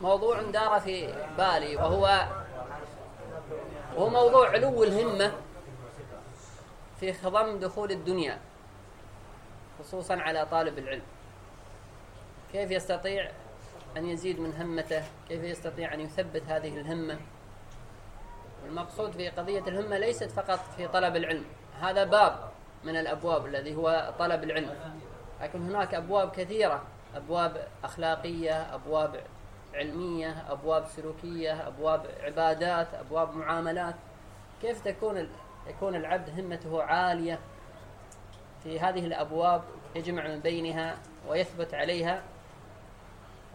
موضوع دار في بالي وهو وهو موضوع علو الهمة في خضم دخول الدنيا خصوصا على طالب العلم. كيف يستطيع أن يزيد من همته؟ كيف يستطيع أن يثبت هذه الهمة؟ المقصود في قضية الهمة ليست فقط في طلب العلم هذا باب من الأبواب الذي هو طلب العلم. لكن هناك أبواب كثيرة أبواب أخلاقية أبواب علمية أبواب سلوكية أبواب عبادات أبواب معاملات. كيف تكون يكون العبد همته عالية في هذه الأبواب يجمع من بينها ويثبت عليها؟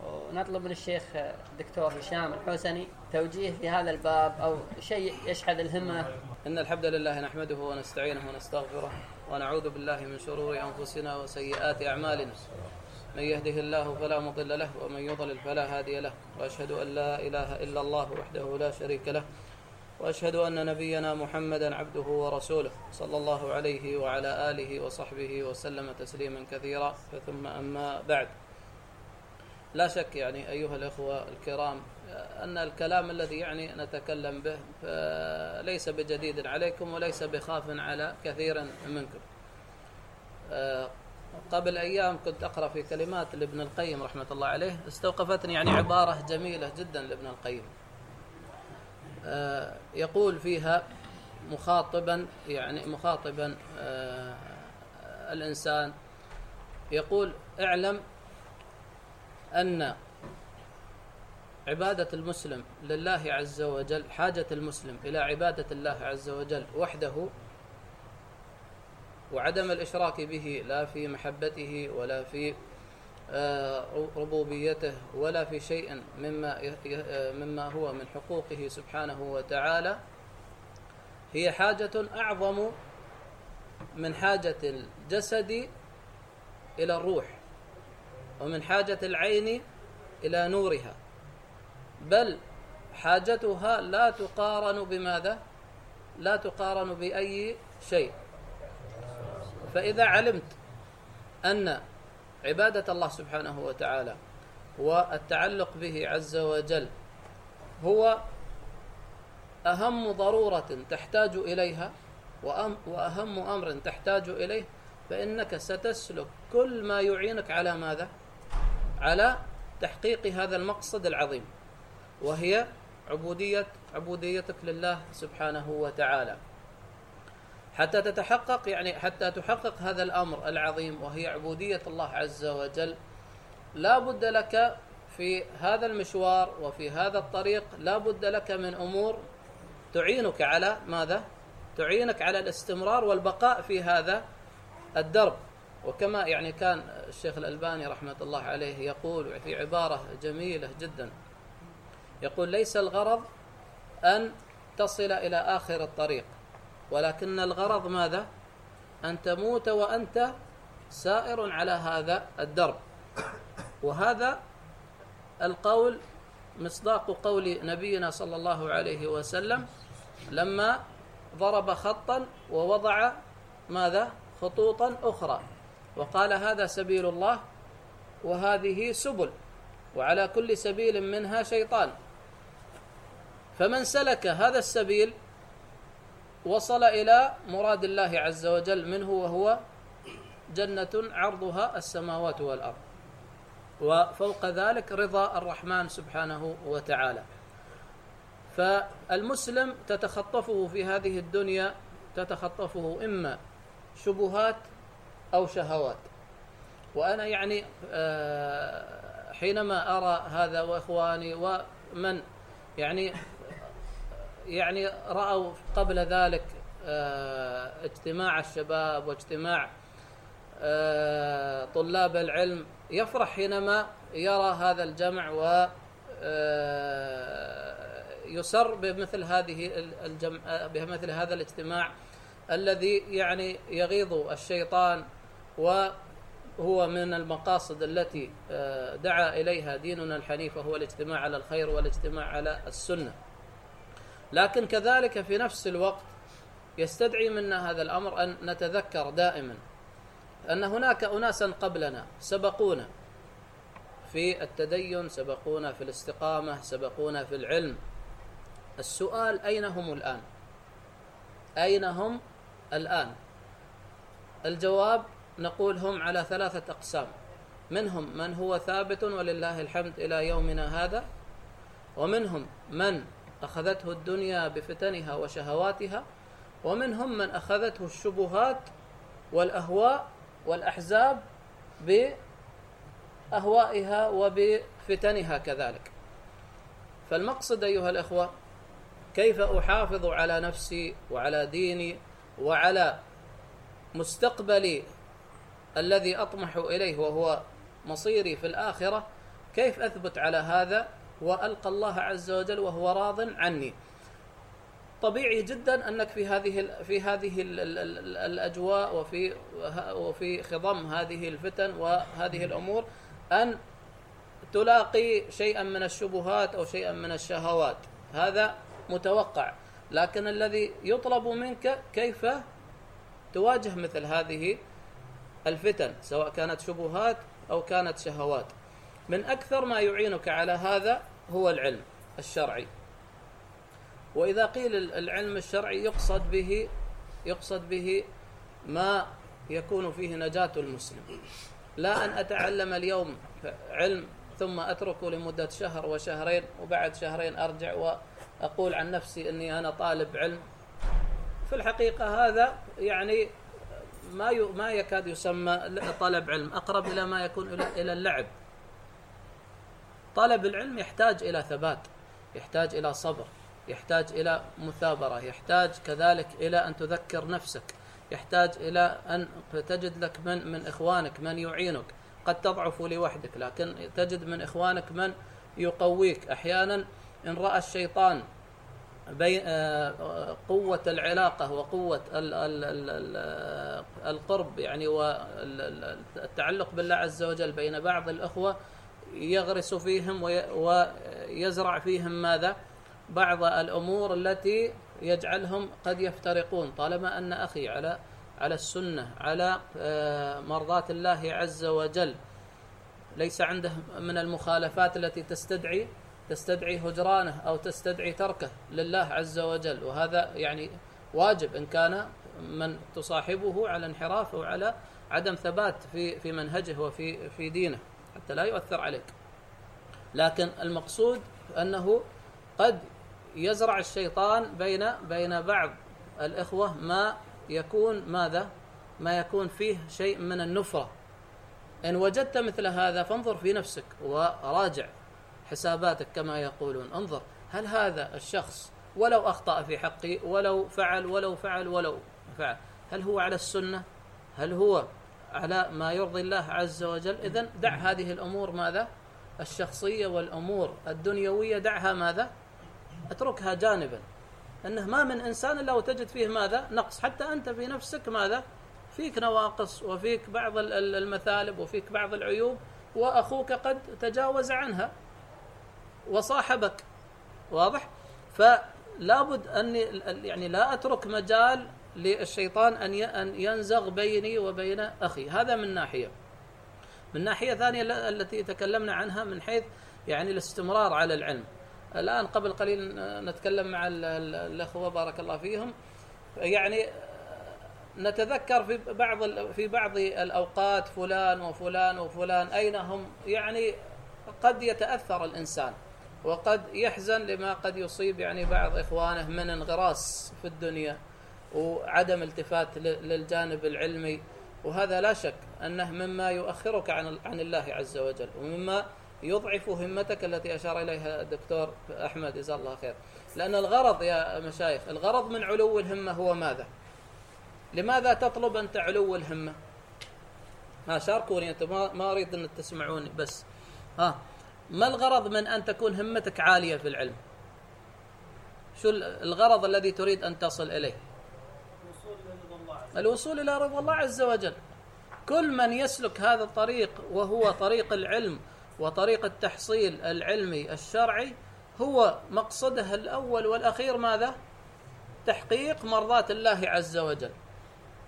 ونطلب من الشيخ الدكتور هشام الحسني توجيه في هذا الباب أو شيء يشحذ الهمة. إن الحمد لله نحمده ونستعينه ونستغفره ونعوذ بالله من شرور أنفسنا وسيئات أعمالنا. من يهده الله فلا مضل له ومن يضلل فلا هادي له. وأشهد أن لا إله إلا الله وحده لا شريك له. وأشهد أن نبينا محمدا عبده ورسوله صلى الله عليه وعلى آله وصحبه وسلم تسليما كثيرا. ثم أما بعد. لا شك يعني أيها الإخوة الكرام أن الكلام الذي يعني نتكلم به ليس بجديد عليكم وليس بخاف على كثير منكم. قبل أيام كنت أقرأ في كلمات لابن القيم رحمة الله عليه استوقفتني يعني عبارة جميلة جدا لابن القيم. آه، يقول فيها مخاطبا يعني مخاطبا آه، الإنسان. يقول اعلم أن عبادة المسلم لله عز وجل حاجة المسلم إلى عبادة الله عز وجل وحده وعدم الإشراك به لا في محبته ولا في آه، ربوبيته ولا في شيء مما آه، مما هو من حقوقه سبحانه وتعالى. هي حاجة أعظم من حاجة الجسد إلى الروح ومن حاجة العين إلى نورها. بل حاجتها لا تقارن بماذا؟ لا تقارن بأي شيء. فإذا علمت أن عبادة الله سبحانه وتعالى والتعلق به عز وجل هو أهم ضرورة تحتاج إليها وأهم أمر تحتاج إليه فإنك ستسلك كل ما يعينك على ماذا؟ على تحقيق هذا المقصد العظيم وهي عبودية عبوديتك لله سبحانه وتعالى حتى تتحقق يعني حتى تحقق هذا الأمر العظيم وهي عبودية الله عز وجل لا بد لك في هذا المشوار وفي هذا الطريق لا بد لك من أمور تعينك على ماذا؟ تعينك على الاستمرار والبقاء في هذا الدرب وكما يعني كان الشيخ الألباني رحمة الله عليه يقول في عبارة جميلة جدا يقول ليس الغرض أن تصل إلى آخر الطريق ولكن الغرض ماذا؟ أن تموت وأنت سائر على هذا الدرب. وهذا القول مصداق قول نبينا صلى الله عليه وسلم لما ضرب خطا ووضع ماذا؟ خطوطا أخرى. وقال هذا سبيل الله وهذه سبل وعلى كل سبيل منها شيطان. فمن سلك هذا السبيل وصل إلى مراد الله عز وجل منه وهو جنة عرضها السماوات والأرض. وفوق ذلك رضا الرحمن سبحانه وتعالى. فالمسلم تتخطفه في هذه الدنيا تتخطفه إما شبهات أو شهوات. وأنا يعني آه، حينما أرى هذا وإخواني ومن يعني يعني رأوا قبل ذلك آه، اجتماع الشباب واجتماع آه، طلاب العلم يفرح حينما يرى هذا الجمع و آه، يسر بمثل هذه الجمع بمثل هذا الاجتماع الذي يعني يغيظ الشيطان وهو من المقاصد التي دعا إليها ديننا الحنيف وهو الاجتماع على الخير والاجتماع على السنة. لكن كذلك في نفس الوقت يستدعي منا هذا الأمر أن نتذكر دائما أن هناك اناسا قبلنا سبقونا في التدين سبقونا في الاستقامة سبقونا في العلم. السؤال أين هم الآن؟ أين هم الآن؟ الجواب نقول هم على ثلاثة أقسام. منهم من هو ثابت ولله الحمد إلى يومنا هذا ومنهم من أخذته الدنيا بفتنها وشهواتها ومنهم من أخذته الشبهات والأهواء والأحزاب بأهوائها وبفتنها كذلك. فالمقصد أيها الأخوة كيف أحافظ على نفسي وعلى ديني وعلى مستقبلي الذي أطمح إليه وهو مصيري في الآخرة؟ كيف أثبت على هذا؟ وألقى الله عز وجل وهو راض عني. طبيعي جدا أنك في هذه في هذه الأجواء وفي وفي خضم هذه الفتن وهذه الأمور أن تلاقي شيئا من الشبهات أو شيئا من الشهوات. هذا متوقع. لكن الذي يطلب منك كيف تواجه مثل هذه الفتن سواء كانت شبهات أو كانت شهوات. من أكثر ما يعينك على هذا هو العلم الشرعي. وإذا قيل العلم الشرعي يقصد به يقصد به ما يكون فيه نجاة المسلم. لا أن أتعلم اليوم علم ثم أتركه لمدة شهر وشهرين وبعد شهرين أرجع وأقول عن نفسي أني أنا طالب علم. في الحقيقة هذا يعني ما ما يكاد يسمى طلب علم أقرب إلى ما يكون إلى اللعب. طلب العلم يحتاج إلى ثبات يحتاج إلى صبر يحتاج إلى مثابرة يحتاج كذلك إلى أن تذكر نفسك يحتاج إلى أن تجد لك من من إخوانك من يعينك. قد تضعف لوحدك لكن تجد من إخوانك من يقويك. أحيانا إن رأى الشيطان بين آه، قوة العلاقة وقوة القرب يعني والتعلق بالله عز وجل بين بعض الأخوة يغرس فيهم ويزرع فيهم ماذا؟ بعض الأمور التي يجعلهم قد يفترقون. طالما أن أخي على على السنة على آه، مرضاة الله عز وجل ليس عنده من المخالفات التي تستدعي تستدعي هجرانه أو تستدعي تركه لله عز وجل. وهذا يعني واجب إن كان من تصاحبه على انحراف أو على عدم ثبات في في منهجه وفي في دينه. حتى لا يؤثر عليك. لكن المقصود أنه قد يزرع الشيطان بين بين بعض الإخوة ما يكون ماذا؟ ما يكون فيه شيء من النفرة. إن وجدت مثل هذا فانظر في نفسك وراجع حساباتك كما يقولون. انظر هل هذا الشخص ولو أخطأ في حقي ولو فعل ولو فعل ولو فعل هل هو على السنة؟ هل هو على ما يرضي الله عز وجل. إذا دع هذه الأمور ماذا؟ الشخصية والأمور. الدنيوية دعها ماذا؟ أتركها جانبا. أنه ما من إنسان إلا وتجد فيه ماذا؟ نقص. حتى أنت في نفسك ماذا؟ فيك نواقص وفيك بعض المثالب وفيك بعض العيوب وأخوك قد تجاوز عنها وصاحبك. واضح؟ فلابد أني يعني لا أترك مجال للشيطان أن أن ينزغ بيني وبين أخي، هذا من ناحية. من ناحية ثانية التي تكلمنا عنها من حيث يعني الاستمرار على العلم. الآن قبل قليل نتكلم مع الأخوة بارك الله فيهم يعني نتذكر في بعض في بعض الأوقات فلان وفلان وفلان أين هم يعني قد يتأثر الإنسان وقد يحزن لما قد يصيب يعني بعض إخوانه من انغراس في الدنيا وعدم التفات للجانب العلمي. وهذا لا شك أنه مما يؤخرك عن عن الله عز وجل ومما يضعف همتك التي أشار إليها الدكتور أحمد جزاه الله خير. لأن الغرض يا مشايخ الغرض من علو الهمة هو ماذا؟ لماذا تطلب أنت علو الهمة؟ ها شاركوني أنت ما, ما أريد أن تسمعوني بس. ها. ما الغرض من أن تكون همتك عالية في العلم؟ شو الغرض الذي تريد أن تصل إليه؟ الوصول إلى رضا الله عز وجل. كل من يسلك هذا الطريق وهو طريق العلم وطريق التحصيل العلمي الشرعي هو مقصده الأول والأخير ماذا؟ تحقيق مرضاة الله عز وجل.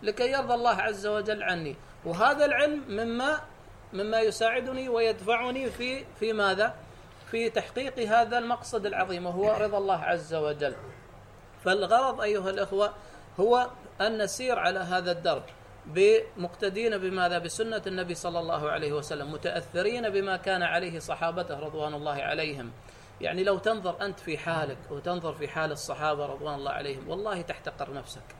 لكي يرضى الله عز وجل عني. وهذا العلم مما مما يساعدني ويدفعني في في ماذا؟ في تحقيق هذا المقصد العظيم وهو رضا الله عز وجل. فالغرض أيها الأخوة هو أن نسير على هذا الدرب بمقتدين بماذا؟ بسنة النبي صلى الله عليه وسلم، متأثرين بما كان عليه صحابته رضوان الله عليهم. يعني لو تنظر أنت في حالك وتنظر في حال الصحابة رضوان الله عليهم، والله تحتقر نفسك.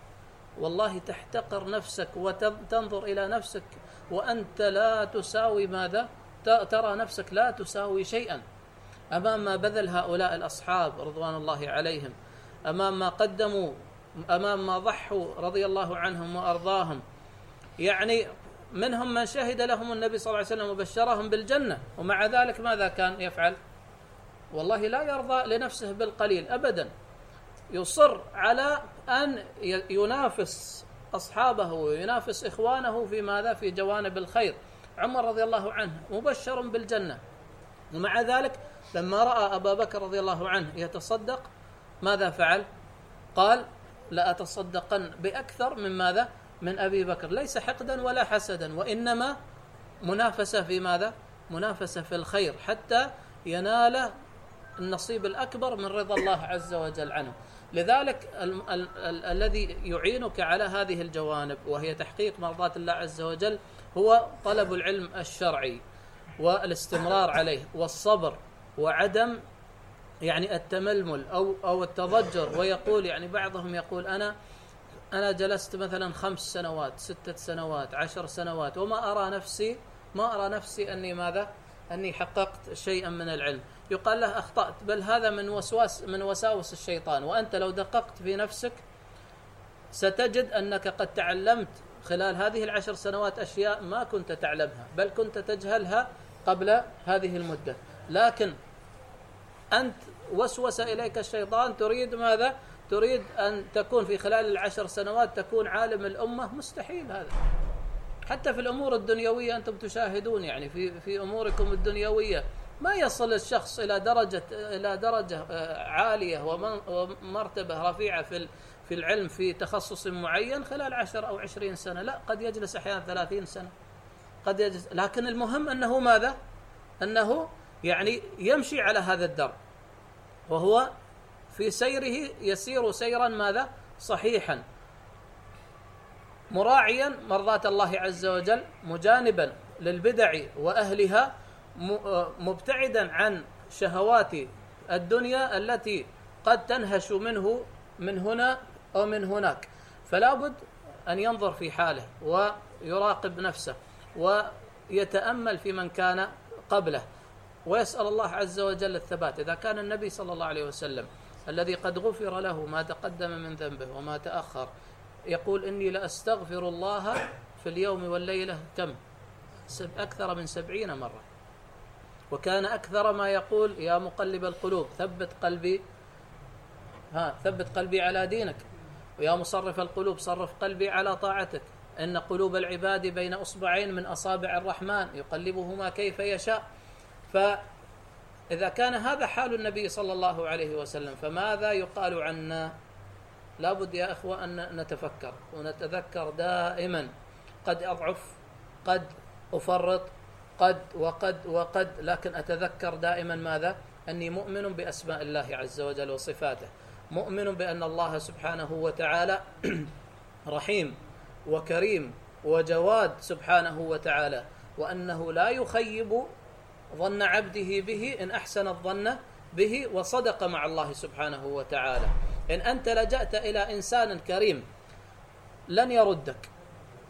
والله تحتقر نفسك وتنظر إلى نفسك وأنت لا تساوي ماذا؟ ترى نفسك لا تساوي شيئا أمام ما بذل هؤلاء الأصحاب رضوان الله عليهم أمام ما قدموا أمام ما ضحوا رضي الله عنهم وأرضاهم يعني منهم من شهد لهم النبي صلى الله عليه وسلم وبشرهم بالجنة ومع ذلك ماذا كان يفعل؟ والله لا يرضى لنفسه بالقليل ابدا يصر على أن ينافس أصحابه وينافس إخوانه في ماذا؟ في جوانب الخير. عمر رضي الله عنه مبشر بالجنة ومع ذلك لما رأى أبا بكر رضي الله عنه يتصدق ماذا فعل؟ قال لأتصدقن بأكثر من ماذا؟ من أبي بكر ليس حقدا ولا حسدا وإنما منافسة في ماذا؟ منافسة في الخير حتى ينال النصيب الأكبر من رضا الله عز وجل عنه لذلك ال- ال- ال- الذي يعينك على هذه الجوانب وهي تحقيق مرضات الله عز وجل هو طلب العلم الشرعي والاستمرار عليه والصبر وعدم يعني التململ أو أو التضجر ويقول يعني بعضهم يقول أنا أنا جلست مثلا خمس سنوات ستة سنوات عشر سنوات وما أرى نفسي ما أرى نفسي أني ماذا؟ أني حققت شيئا من العلم، يقال له أخطأت بل هذا من وسواس من وساوس الشيطان. وأنت لو دققت في نفسك ستجد أنك قد تعلمت خلال هذه العشر سنوات أشياء ما كنت تعلمها بل كنت تجهلها قبل هذه المدة، لكن أنت وسوس إليك الشيطان تريد ماذا؟ تريد أن تكون في خلال العشر سنوات تكون عالم الأمة مستحيل هذا. حتى في الأمور الدنيوية أنتم تشاهدون يعني في في أموركم الدنيوية ما يصل الشخص إلى درجة إلى درجة آه، عالية ومن- ومرتبة رفيعة في في العلم في تخصص معين خلال عشر أو عشرين سنة لا قد يجلس أحيانا ثلاثين سنة قد يجلس لكن المهم أنه ماذا؟ أنه يعني يمشي على هذا الدرب وهو في سيره يسير سيرا ماذا؟ صحيحا مراعيا مرضاة الله عز وجل مجانبا للبدع وأهلها مبتعدا عن شهوات الدنيا التي قد تنهش منه من هنا أو من هناك. فلا بد أن ينظر في حاله ويراقب نفسه ويتأمل في من كان قبله. ويسأل الله عز وجل الثبات. إذا كان النبي صلى الله عليه وسلم الذي قد غفر له ما تقدم من ذنبه وما تأخر يقول إني لأستغفر الله في اليوم والليلة كم؟ أكثر من سبعين مرة. وكان أكثر ما يقول يا مقلب القلوب ثبت قلبي ها ثبت قلبي على دينك. ويا مصرف القلوب صرف قلبي على طاعتك. إن قلوب العباد بين أصبعين من أصابع الرحمن يقلبهما كيف يشاء. فإذا كان هذا حال النبي صلى الله عليه وسلم فماذا يقال عنا؟ لابد يا أخوة أن نتفكر ونتذكر دائما. قد أضعف قد أفرط قد وقد وقد لكن أتذكر دائما ماذا؟ أني مؤمن بأسماء الله عز وجل وصفاته. مؤمن بأن الله سبحانه وتعالى رحيم وكريم وجواد سبحانه وتعالى وأنه لا يخيب ظن عبده به إن أحسن الظن به وصدق مع الله سبحانه وتعالى. إن أنت لجأت إلى إنسان كريم لن يردك.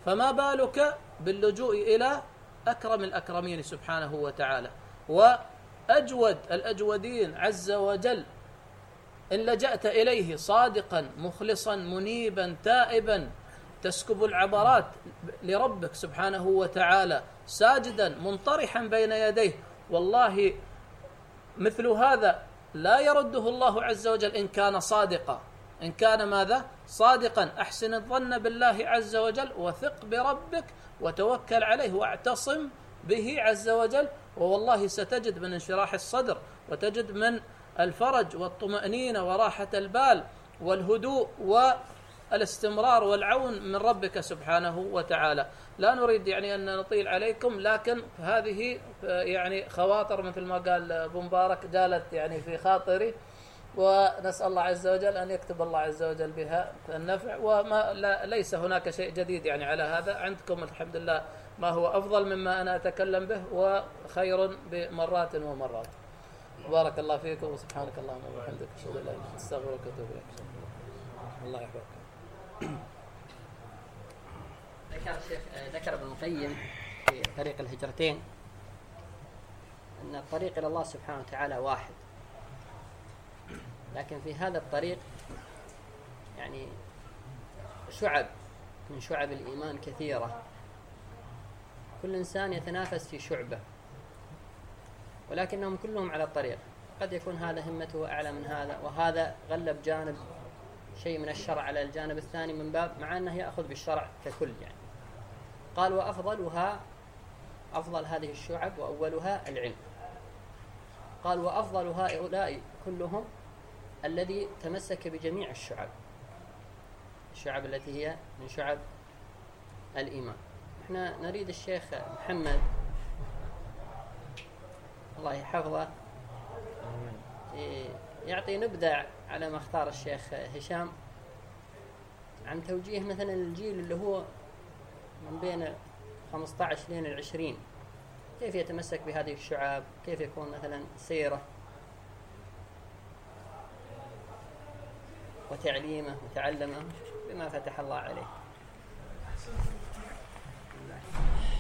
فما بالك باللجوء إلى أكرم الأكرمين سبحانه وتعالى. وأجود الأجودين عز وجل. إن لجأت إليه صادقا مخلصا منيبا تائبا. تسكب العبرات لربك سبحانه وتعالى. ساجدا منطرحا بين يديه. والله مثل هذا لا يرده الله عز وجل إن كان صادقا. إن كان ماذا؟ صادقا. أحسن الظن بالله عز وجل وثق بربك وتوكل عليه واعتصم به عز وجل ووالله ستجد من انشراح الصدر وتجد من الفرج والطمأنينة وراحة البال والهدوء الاستمرار والعون من ربك سبحانه وتعالى. لا نريد يعني أن نطيل عليكم لكن هذه يعني خواطر مثل ما قال أبو مبارك جالت يعني في خاطري. ونسأل الله عز وجل أن يكتب الله عز وجل بها النفع وما لا ليس هناك شيء جديد يعني على هذا. عندكم الحمد لله ما هو أفضل مما أنا أتكلم به وخير بمرات ومرات. بارك الله فيكم وسبحانك اللهم وبحمدك أشهد أن لا إله إلا أنت أستغفرك وأتوب إليك. الله يحفظك. ذكر الشيخ ذكر ابن القيم في طريق الهجرتين أن الطريق إلى الله سبحانه وتعالى واحد. لكن في هذا الطريق يعني شعب من شعب الإيمان كثيرة. كل إنسان يتنافس في شعبه ولكنهم كلهم على الطريق. قد يكون هذا همته أعلى من هذا وهذا غلب جانب شيء من الشرع على الجانب الثاني من باب مع أنه يأخذ بالشرع ككل يعني. قال وأفضلها أفضل هذه الشعب وأولها العلم. قال وأفضل هؤلاء كلهم الذي تمسك بجميع الشعب. الشعب التي هي من شعب الإيمان. إحنا نريد الشيخ محمد. الله يحفظه. يعطي نبذة على ما اختار الشيخ هشام. عن توجيه مثلا الجيل اللي هو من بين 15 لين العشرين كيف يتمسك بهذه الشعاب كيف يكون مثلا سيرة؟ وتعليمه وتعلمه بما فتح الله عليه.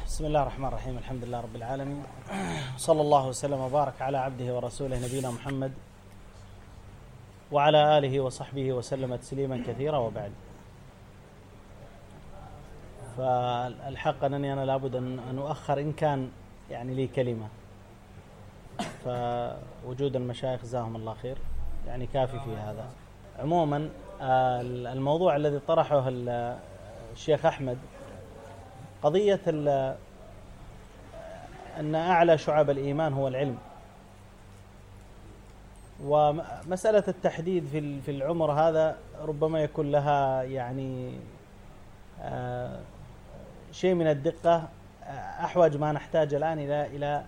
بسم الله الرحمن الرحيم الحمد لله رب العالمين. صلى الله وسلم وبارك على عبده ورسوله نبينا محمد وعلى آله وصحبه وسلم تسليما كثيرا وبعد. فالحق أنني أنا لابد أن أؤخر إن كان يعني لي كلمة. فوجود المشايخ جزاهم الله خير. يعني كافي في هذا. عموما الموضوع الذي طرحه الشيخ أحمد قضية أن أعلى شعب الإيمان هو العلم. ومسألة التحديد في في العمر هذا ربما يكون لها يعني آه، شيء من الدقة. آه، أحوج ما نحتاج الآن إلى إلى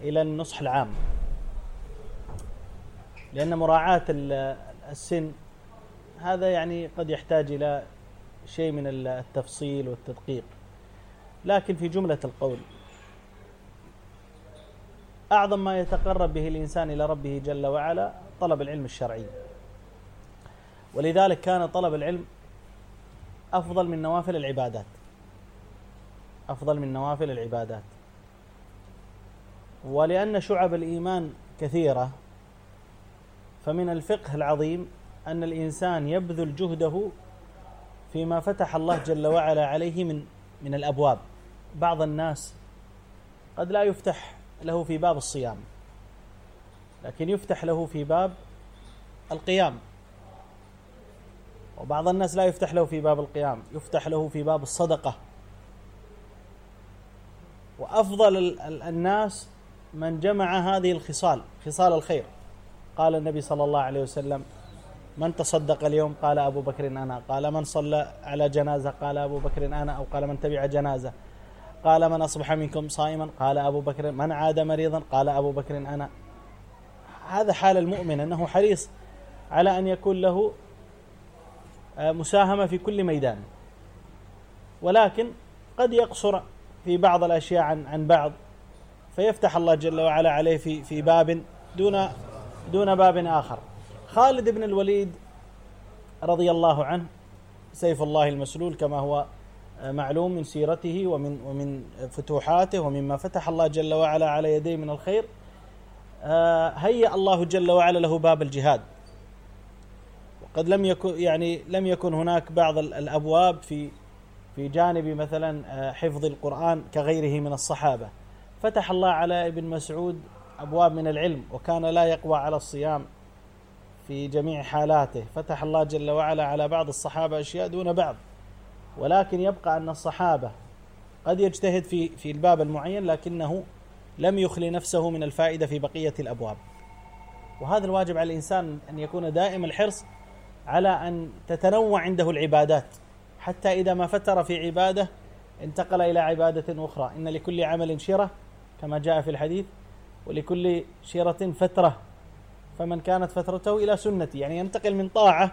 إلى النصح العام. لأن مراعاة السن. هذا يعني قد يحتاج إلى شيء من التفصيل والتدقيق. لكن في جملة القول أعظم ما يتقرب به الإنسان إلى ربه جل وعلا طلب العلم الشرعي. ولذلك كان طلب العلم أفضل من نوافل العبادات. أفضل من نوافل العبادات. ولأن شعب الإيمان كثيرة فمن الفقه العظيم أن الإنسان يبذل جهده فيما فتح الله جل وعلا عليه من من الأبواب. بعض الناس قد لا يفتح له في باب الصيام لكن يفتح له في باب القيام. وبعض الناس لا يفتح له في باب القيام يفتح له في باب الصدقة. وأفضل الناس من جمع هذه الخصال خصال الخير. قال النبي صلى الله عليه وسلم من تصدق اليوم؟ قال أبو بكر أنا. قال من صلى على جنازة؟ قال أبو بكر أنا. أو قال من تبع جنازة؟ قال من أصبح منكم صائما؟ قال أبو بكر من عاد مريضا؟ قال أبو بكر أنا. هذا حال المؤمن أنه حريص على أن يكون له آه، مساهمة في كل ميدان. ولكن قد يقصر في بعض الأشياء عن عن بعض فيفتح الله جل وعلا عليه في في باب دون دون باب آخر. خالد بن الوليد رضي الله عنه سيف الله المسلول كما هو معلوم من سيرته ومن ومن فتوحاته ومما فتح الله جل وعلا على يديه من الخير. آه، هيأ الله جل وعلا له باب الجهاد. وقد لم يكن يعني لم يكن هناك بعض الأبواب في في جانب مثلا آه، حفظ القرآن كغيره من الصحابة. فتح الله على ابن مسعود أبواب من العلم وكان لا يقوى على الصيام في جميع حالاته. فتح الله جل وعلا على بعض الصحابة أشياء دون بعض. ولكن يبقى أن الصحابة قد يجتهد في في الباب المعين لكنه لم يخلي نفسه من الفائدة في بقية الأبواب. وهذا الواجب على الإنسان أن يكون دائم الحرص على أن تتنوع عنده العبادات. حتى إذا ما فتر في عبادة انتقل إلى عبادة أخرى. إن لكل عمل شرة كما جاء في الحديث ولكل شيرة فترة. فمن كانت فترته إلى سنتي يعني ينتقل من طاعة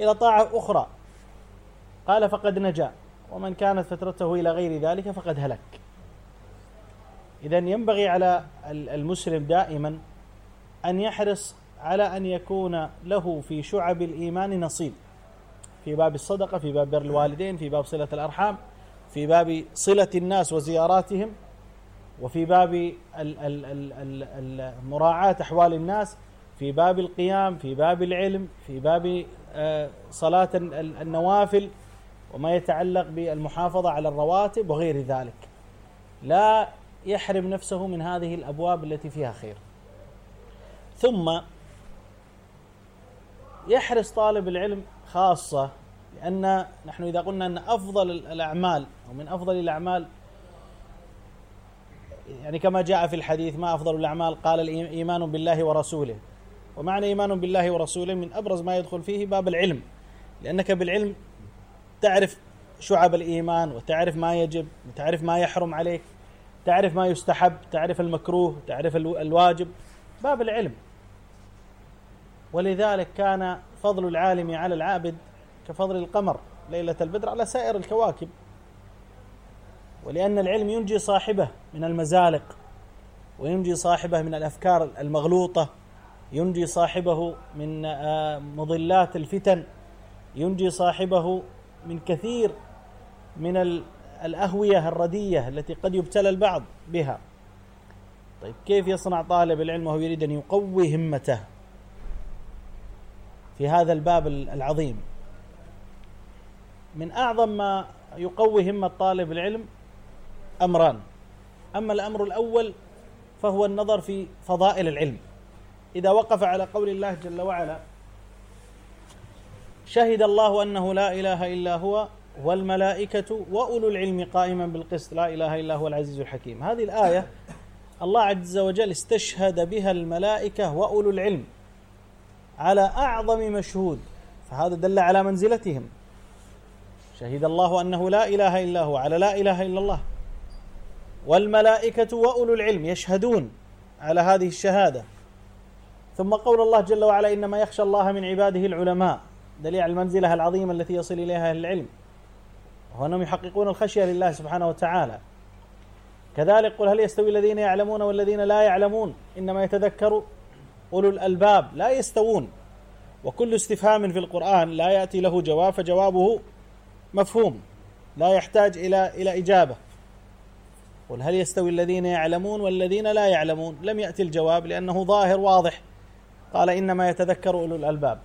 إلى طاعة أخرى. قال فقد نجا. ومن كانت فترته إلى غير ذلك فقد هلك. إذا ينبغي على المسلم دائما أن يحرص على أن يكون له في شعب الإيمان نصيب. في باب الصدقة في باب بر الوالدين في باب صلة الأرحام في باب صلة الناس وزياراتهم. وفي باب مراعاة أحوال الناس في باب القيام في باب العلم في باب آه، صلاة النوافل وما يتعلق بالمحافظة على الرواتب وغير ذلك. لا يحرم نفسه من هذه الأبواب التي فيها خير. ثم يحرص طالب العلم خاصة لأن نحن إذا قلنا أن أفضل الأعمال أو من أفضل الأعمال يعني كما جاء في الحديث ما أفضل الأعمال؟ قال الإيمان بالله ورسوله. ومعنى إيمان بالله ورسوله من أبرز ما يدخل فيه باب العلم. لأنك بالعلم تعرف شعب الإيمان وتعرف ما يجب وتعرف ما يحرم عليك تعرف ما يستحب تعرف المكروه تعرف الواجب. باب العلم. ولذلك كان فضل العالم على العابد كفضل القمر. ليلة البدر على سائر الكواكب. ولأن العلم ينجي صاحبه من المزالق وينجي صاحبه من الأفكار المغلوطة ينجي صاحبه من آه، مضلات الفتن ينجي صاحبه من كثير من الأهوية الردية التي قد يبتلى البعض بها. طيب كيف يصنع طالب العلم وهو يريد أن يقوي همته؟ في هذا الباب العظيم. من أعظم ما يقوي همة طالب العلم أمران. أما الأمر الأول فهو النظر في فضائل العلم. إذا وقف على قول الله جل وعلا شهد الله أنه لا إله إلا هو والملائكة وأولو العلم قائما بالقسط لا إله إلا هو العزيز الحكيم. هذه الآية الله عز وجل استشهد بها الملائكة وأولو العلم على أعظم مشهود فهذا دل على منزلتهم. شهد الله أنه لا إله إلا هو على لا إله إلا الله. والملائكة وأولو العلم يشهدون على هذه الشهادة. ثم قول الله جل وعلا إنما يخشى الله من عباده العلماء. دليل على المنزلة العظيمة التي يصل إليها أهل العلم. وأنهم يحققون الخشية لله سبحانه وتعالى. كذلك قل هل يستوي الذين يعلمون والذين لا يعلمون؟ إنما يتذكر أولو الألباب لا يستوون. وكل استفهام في القرآن لا يأتي له جواب فجوابه مفهوم. لا يحتاج إلى إلى إجابة. قل هل يستوي الذين يعلمون والذين لا يعلمون؟ لم يأتي الجواب لأنه ظاهر واضح. قال إنما يتذكر أولو الألباب.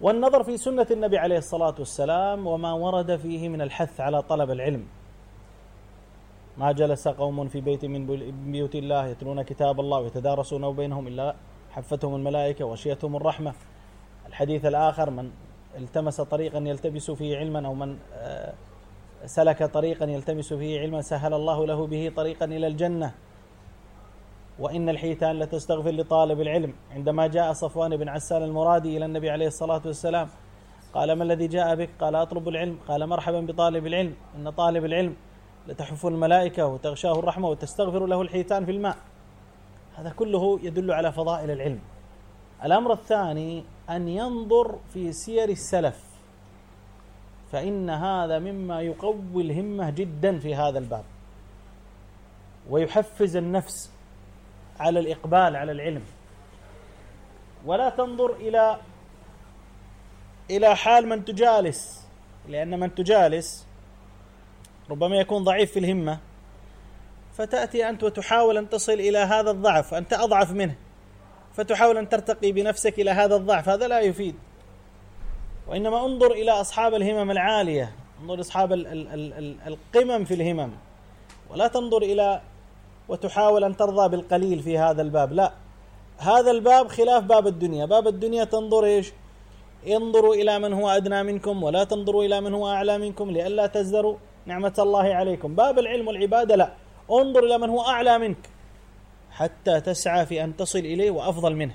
والنظر في سنة النبي عليه الصلاة والسلام وما ورد فيه من الحث على طلب العلم. ما جلس قوم في بيت من بيوت الله يتلون كتاب الله ويتدارسونه بينهم إلا حفتهم الملائكة وشيتهم الرحمة. الحديث الآخر من التمس طريقا يلتبس فيه علما أو من آه، سلك طريقا يلتمس فيه علما سهل الله له به طريقا إلى الجنة. وإن الحيتان لتستغفر لطالب العلم. عندما جاء صفوان بن عسان المرادي إلى النبي عليه الصلاة والسلام قال ما الذي جاء بك؟ قال أطلب العلم. قال مرحبا بطالب العلم. إن طالب العلم لتحف الملائكة وتغشاه الرحمة وتستغفر له الحيتان في الماء. هذا كله يدل على فضائل العلم. الأمر الثاني أن ينظر في سير السلف. فإن هذا مما يقوي الهمة جدا في هذا الباب. ويحفز النفس على الإقبال على العلم. ولا تنظر إلى إلى حال من تجالس لأن من تجالس ربما يكون ضعيف في الهمة فتأتي أنت وتحاول أن تصل إلى هذا الضعف أنت أضعف منه فتحاول أن ترتقي بنفسك إلى هذا الضعف هذا لا يفيد. وإنما انظر إلى أصحاب الهمم العالية. انظر أصحاب القمم في الهمم. ولا تنظر إلى وتحاول أن ترضى بالقليل في هذا الباب. لا. هذا الباب خلاف باب الدنيا. باب الدنيا تنظر إيش؟ انظروا إلى من هو أدنى منكم ولا تنظروا إلى من هو أعلى منكم لئلا تزدروا نعمة الله عليكم. باب العلم والعبادة لا. انظر إلى من هو أعلى منك حتى تسعى في أن تصل إليه وأفضل منه.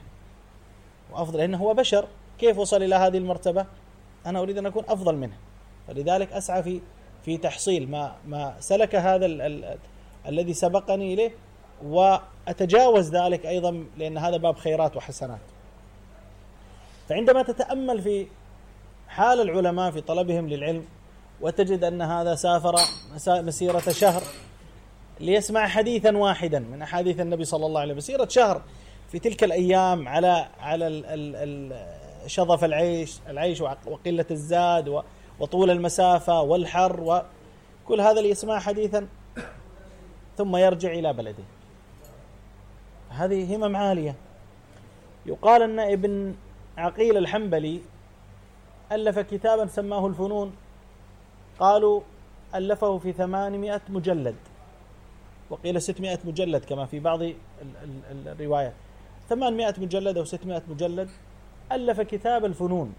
وأفضل لأنه هو بشر. كيف وصل إلى هذه المرتبة؟ أنا أريد أن أكون أفضل منه. فلذلك أسعى في في تحصيل ما ما سلك هذا ال ال الذي سبقني إليه وأتجاوز ذلك أيضا لأن هذا باب خيرات وحسنات. فعندما تتأمل في حال العلماء في طلبهم للعلم وتجد أن هذا سافر مسيرة شهر ليسمع حديثا واحدا من أحاديث النبي صلى الله عليه وسلم. مسيرة شهر في تلك الأيام على على ال ال ال شظف العيش العيش وقلة الزاد وطول المسافة والحر وكل هذا ليسمع حديثا ثم يرجع إلى بلده. هذه همم عالية. يقال أن ابن عقيل الحنبلي ألف كتابا سماه الفنون. قالوا ألفه في ثمانمائة مجلد. وقيل ستمائة مجلد كما في بعض الروايات. ثمانمائة مجلد أو ستمائة مجلد ألف كتاب الفنون.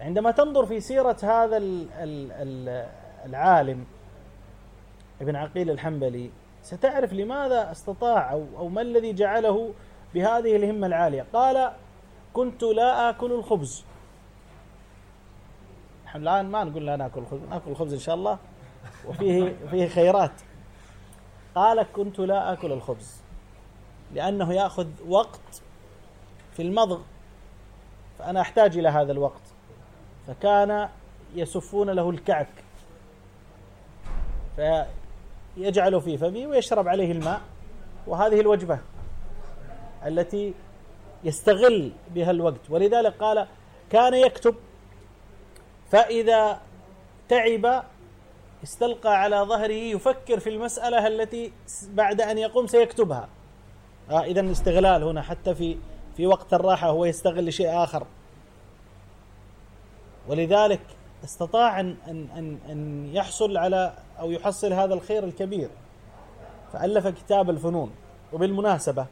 عندما تنظر في سيرة هذا العالم ابن عقيل الحنبلي ستعرف لماذا استطاع أو, أو ما الذي جعله بهذه الهمة العالية. قال كنت لا آكل الخبز. نحن الآن ما نقول لا نأكل الخبز نأكل الخبز إن شاء الله وفيه فيه خيرات. قال كنت لا آكل الخبز لأنه يأخذ وقت في المضغ فأنا أحتاج إلى هذا الوقت. فكان يسفون له الكعك. فيجعل في فمه ويشرب عليه الماء. وهذه الوجبة التي يستغل بها الوقت. ولذلك قال كان يكتب فإذا تعب استلقى على ظهره يفكر في المسألة التي بعد أن يقوم سيكتبها. آه إذا استغلال هنا حتى في في وقت الراحة هو يستغل شيء آخر. ولذلك استطاع أن أن أن يحصل على أو يحصل هذا الخير الكبير. فألف كتاب الفنون. وبالمناسبة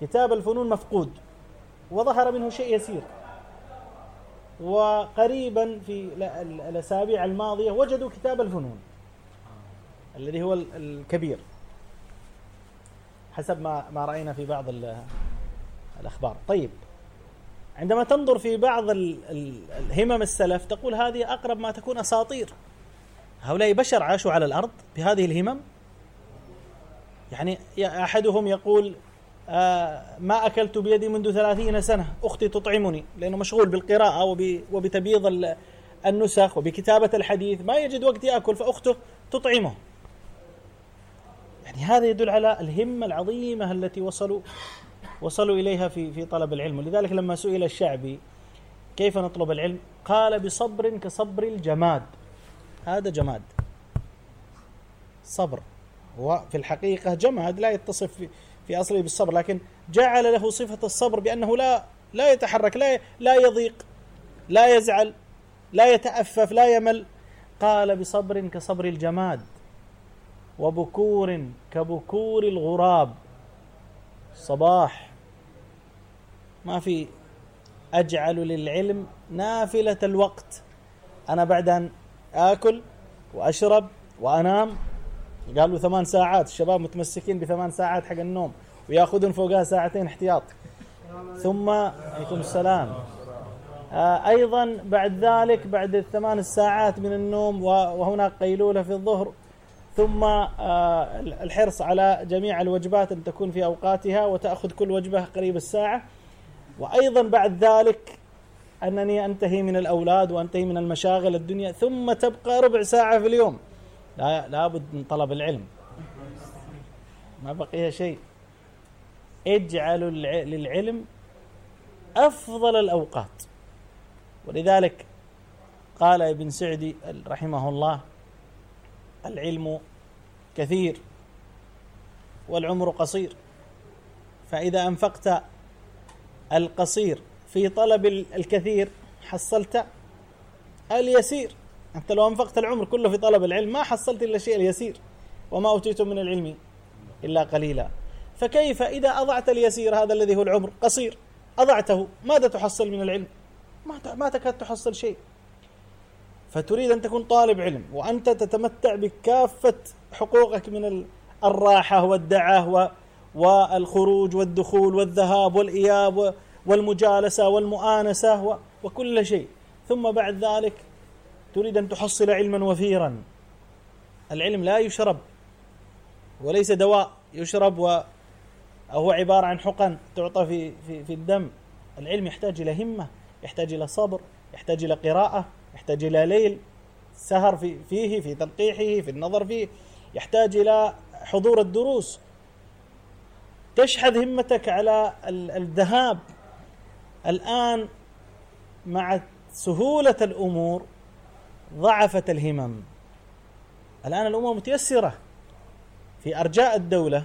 كتاب الفنون مفقود. وظهر منه شيء يسير. وقريبا في الأسابيع الماضية وجدوا كتاب الفنون. الذي هو الكبير. حسب ما ما رأينا في بعض الأخبار. طيب عندما تنظر في بعض الهمم السلف تقول هذه أقرب ما تكون أساطير. هؤلاء بشر عاشوا على الأرض بهذه الهمم؟ يعني أحدهم يقول آه ما أكلت بيدي منذ ثلاثين سنة أختي تطعمني لأنه مشغول بالقراءة وبتبييض النسخ وبكتابة الحديث ما يجد وقت يأكل فأخته تطعمه. يعني هذا يدل على الهمة العظيمة التي وصلوا وصلوا إليها في في طلب العلم. ولذلك لما سئل الشعبي كيف نطلب العلم قال بصبر كصبر الجماد. هذا جماد. صبر. هو في الحقيقة جماد لا يتصف في, في أصله بالصبر لكن جعل له صفة الصبر بأنه لا لا يتحرك لا لا يضيق لا يزعل لا يتأفف لا يمل. قال بصبر كصبر الجماد وبكور كبكور الغراب. صباح. ما في أجعل للعلم نافلة الوقت. أنا بعد أن آكل وأشرب وأنام قالوا ثمان ساعات. الشباب متمسكين بثمان ساعات حق النوم ويأخذون فوقها ساعتين احتياط. ثم عليكم السلام. آه أيضا بعد ذلك بعد الثمان الساعات من النوم وهناك قيلولة في الظهر ثم آه الحرص على جميع الوجبات أن تكون في أوقاتها وتأخذ كل وجبة قريب الساعة. وأيضا بعد ذلك أنني أنتهي من الأولاد وأنتهي من المشاغل الدنيا ثم تبقى ربع ساعة في اليوم. لا لابد من طلب العلم. ما بقي شيء. اجعلوا للعلم أفضل الأوقات. ولذلك قال ابن سعدي رحمه الله العلم كثير والعمر قصير. فإذا أنفقت القصير في طلب الكثير حصلت اليسير. أنت لو أنفقت العمر كله في طلب العلم ما حصلت إلا الشيء اليسير وما أوتيتم من العلم إلا قليلا. فكيف إذا أضعت اليسير هذا الذي هو العمر؟ قصير. أضعته. ماذا تحصل من العلم؟ ما ما تكاد تحصل شيء. فتريد أن تكون طالب علم وأنت تتمتع بكافة حقوقك من الراحة والدعة والخروج والدخول والذهاب والإياب والمجالسة والمؤانسة وكل شيء. ثم بعد ذلك تريد أن تحصل علما وفيرا. العلم لا يشرب وليس دواء يشرب و أو هو عبارة عن حقن تعطى في, في, في الدم. العلم يحتاج إلى همة يحتاج إلى صبر يحتاج إلى قراءة يحتاج إلى ليل سهر في فيه في تنقيحه في النظر فيه يحتاج إلى حضور الدروس. تشحذ همتك على الذهاب الآن مع سهولة الأمور ضعفت الهمم. الآن الأمور متيسرة في أرجاء الدولة.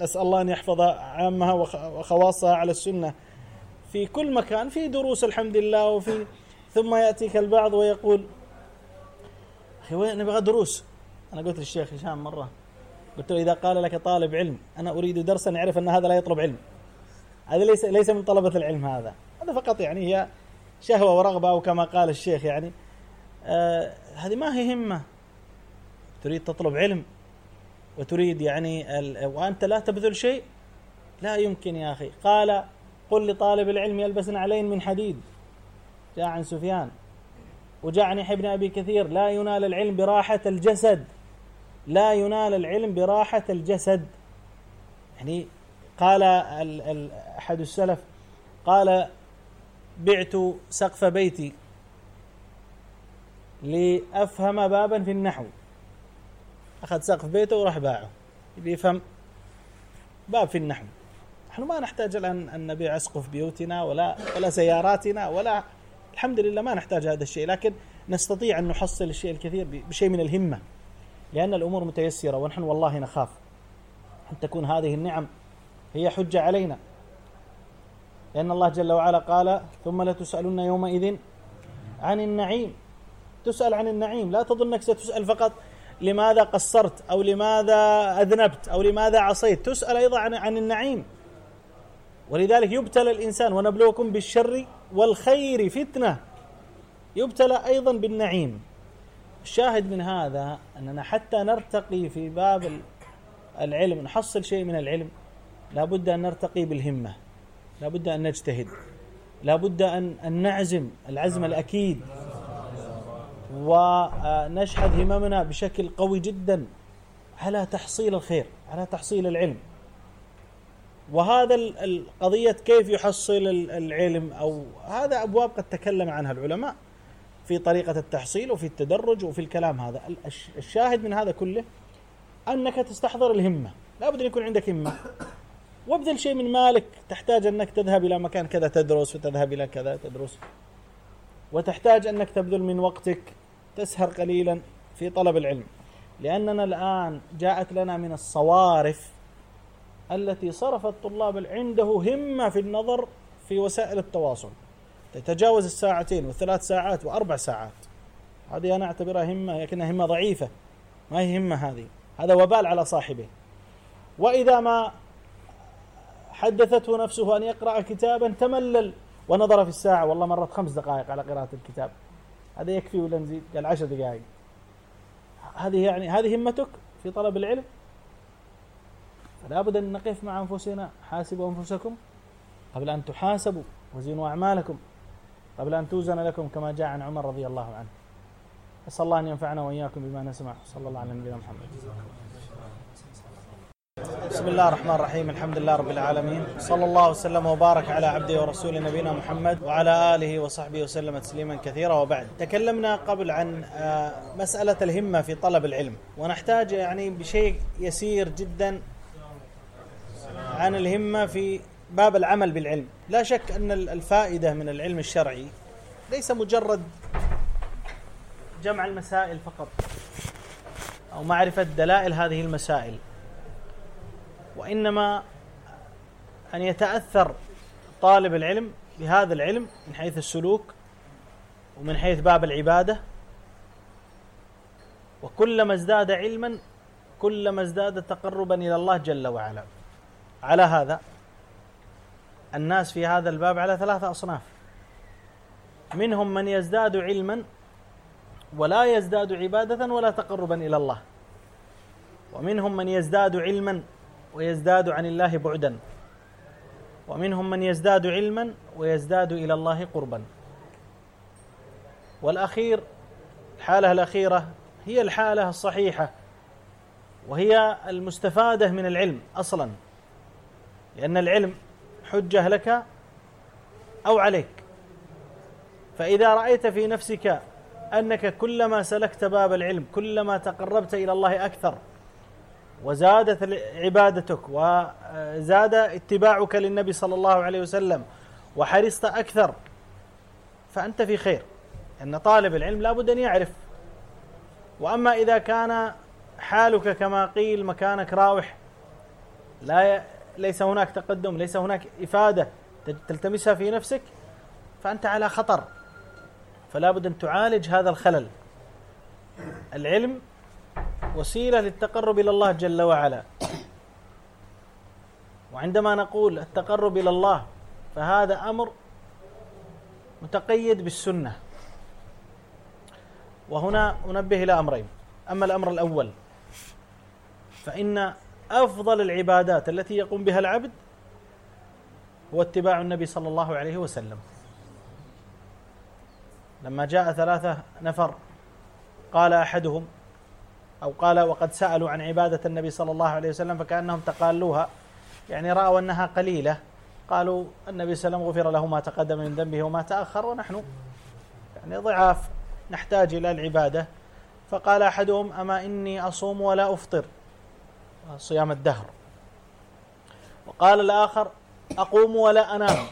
أسأل الله أن يحفظ عامها وخواصها على السنة. في كل مكان في دروس الحمد لله وفي ثم يأتيك البعض ويقول أخي وين نبغى دروس؟ أنا قلت للشيخ هشام مرة قلت له إذا قال لك طالب علم أنا أريد درسا يعرف أن هذا لا يطلب علم. هذا ليس ليس من طلبة العلم هذا. هذا فقط يعني هي شهوة ورغبة أو كما قال الشيخ يعني. آه هذه ما هي همة. تريد تطلب علم وتريد يعني وأنت لا تبذل شيء؟ لا يمكن يا أخي. قال قل لطالب العلم يلبس علين من حديد. جاء عن سفيان. وجاء عن يحيى بن أبي كثير. لا ينال العلم براحة الجسد. لا ينال العلم براحة الجسد. يعني قال أحد السلف قال بعت سقف بيتي لأفهم بابا في النحو. أخذ سقف بيته وراح باعه. يفهم باب في النحو. نحن ما نحتاج الآن أن نبيع أسقف بيوتنا ولا ولا سياراتنا ولا الحمد لله ما نحتاج هذا الشيء لكن نستطيع أن نحصل الشيء الكثير بشيء من الهمة. لأن الأمور متيسرة ونحن والله نخاف أن تكون هذه النعم هي حجة علينا. لأن الله جل وعلا قال ثم لتسألن يومئذ عن النعيم. تسأل عن النعيم لا تظنك ستسأل فقط لماذا قصرت؟ أو لماذا أذنبت؟ أو لماذا عصيت؟ تسأل أيضا عن, عن النعيم. ولذلك يبتلى الإنسان ونبلوكم بالشر والخير فتنة. يبتلى أيضا بالنعيم. الشاهد من هذا أننا حتى نرتقي في باب العلم نحصل شيء من العلم لابد أن نرتقي بالهمة لابد أن نجتهد لابد أن, أن نعزم العزم الأكيد ونشحذ هممنا بشكل قوي جدا على تحصيل الخير على تحصيل العلم. وهذا القضية كيف يحصل العلم أو هذا أبواب قد تكلم عنها العلماء. في طريقة التحصيل وفي التدرج وفي الكلام هذا. الشاهد من هذا كله أنك تستحضر الهمة. لابد أن يكون عندك همة. وابذل شيء من مالك. تحتاج أنك تذهب إلى مكان كذا تدرس وتذهب إلى كذا تدرس. وتحتاج أنك تبذل من وقتك. تسهر قليلا في طلب العلم. لأننا الآن جاءت لنا من الصوارف التي صرفت طلاب عنده همة في النظر في وسائل التواصل. تتجاوز الساعتين والثلاث ساعات وأربع ساعات. هذه أنا أعتبرها همة لكنها همة ضعيفة. ما هي همة هذه. هذا وبال على صاحبه. وإذا ما حدثته نفسه أن يقرأ كتابا تملل ونظر في الساعة. والله مرت خمس دقائق على قراءة الكتاب. هذا يكفي ولا نزيد؟ قال عشر دقائق. هذه يعني هذه همتك في طلب العلم؟ فلا بد أن نقف مع أنفسنا حاسبوا أنفسكم قبل أن تحاسبوا وزنوا أعمالكم. قبل أن توزن لكم كما جاء عن عمر رضي الله عنه. أسأل الله أن ينفعنا وإياكم بما نسمع. صلى الله على نبينا محمد. بسم الله الرحمن الرحيم. الحمد لله رب العالمين. صلى الله وسلم وبارك على عبده ورسوله نبينا محمد وعلى آله وصحبه وسلم تسليما كثيرا وبعد. تكلمنا قبل عن آه، مسألة الهمة في طلب العلم. ونحتاج يعني بشيء يسير جدا عن الهمة في باب العمل بالعلم. لا شك أن الفائدة من العلم الشرعي ليس مجرد جمع المسائل فقط أو معرفة دلائل هذه المسائل وإنما أن يتأثر طالب العلم بهذا العلم من حيث السلوك ومن حيث باب العبادة. وكلما ازداد علما كلما ازداد تقربا إلى الله جل وعلا. على هذا الناس في هذا الباب على ثلاثة أصناف. منهم من يزداد علما ولا يزداد عبادة ولا تقربا إلى الله. ومنهم من يزداد علما ويزداد عن الله بعدا. ومنهم من يزداد علما ويزداد إلى الله قربا. والأخير الحالة الأخيرة هي الحالة الصحيحة وهي المستفادة من العلم أصلا. لأن العلم حجة لك أو عليك فإذا رأيت في نفسك أنك كلما سلكت باب العلم كلما تقربت إلى الله أكثر وزادت عبادتك وزاد اتباعك للنبي صلى الله عليه وسلم وحرصت أكثر فأنت في خير ان طالب العلم لابد أن يعرف وأما إذا كان حالك كما قيل مكانك راوح لا. ليس هناك تقدم ليس هناك إفادة تلتمسها في نفسك فأنت على خطر. فلا بد أن تعالج هذا الخلل. العلم وسيلة للتقرب إلى الله جل وعلا. وعندما نقول التقرب إلى الله فهذا أمر متقيد بالسنة. وهنا أنبه إلى أمرين. أما الأمر الأول فإن أفضل العبادات التي يقوم بها العبد هو اتباع النبي صلى الله عليه وسلم. لما جاء ثلاثة نفر قال أحدهم أو قال وقد سألوا عن عبادة النبي صلى الله عليه وسلم فكأنهم تقالوها يعني رأوا أنها قليلة قالوا النبي صلى الله عليه وسلم غفر له ما تقدم من ذنبه وما تأخر ونحن يعني ضعاف نحتاج إلى العبادة. فقال أحدهم أما إني أصوم ولا أفطر؟ صيام الدهر. وقال الآخر أقوم ولا أنام.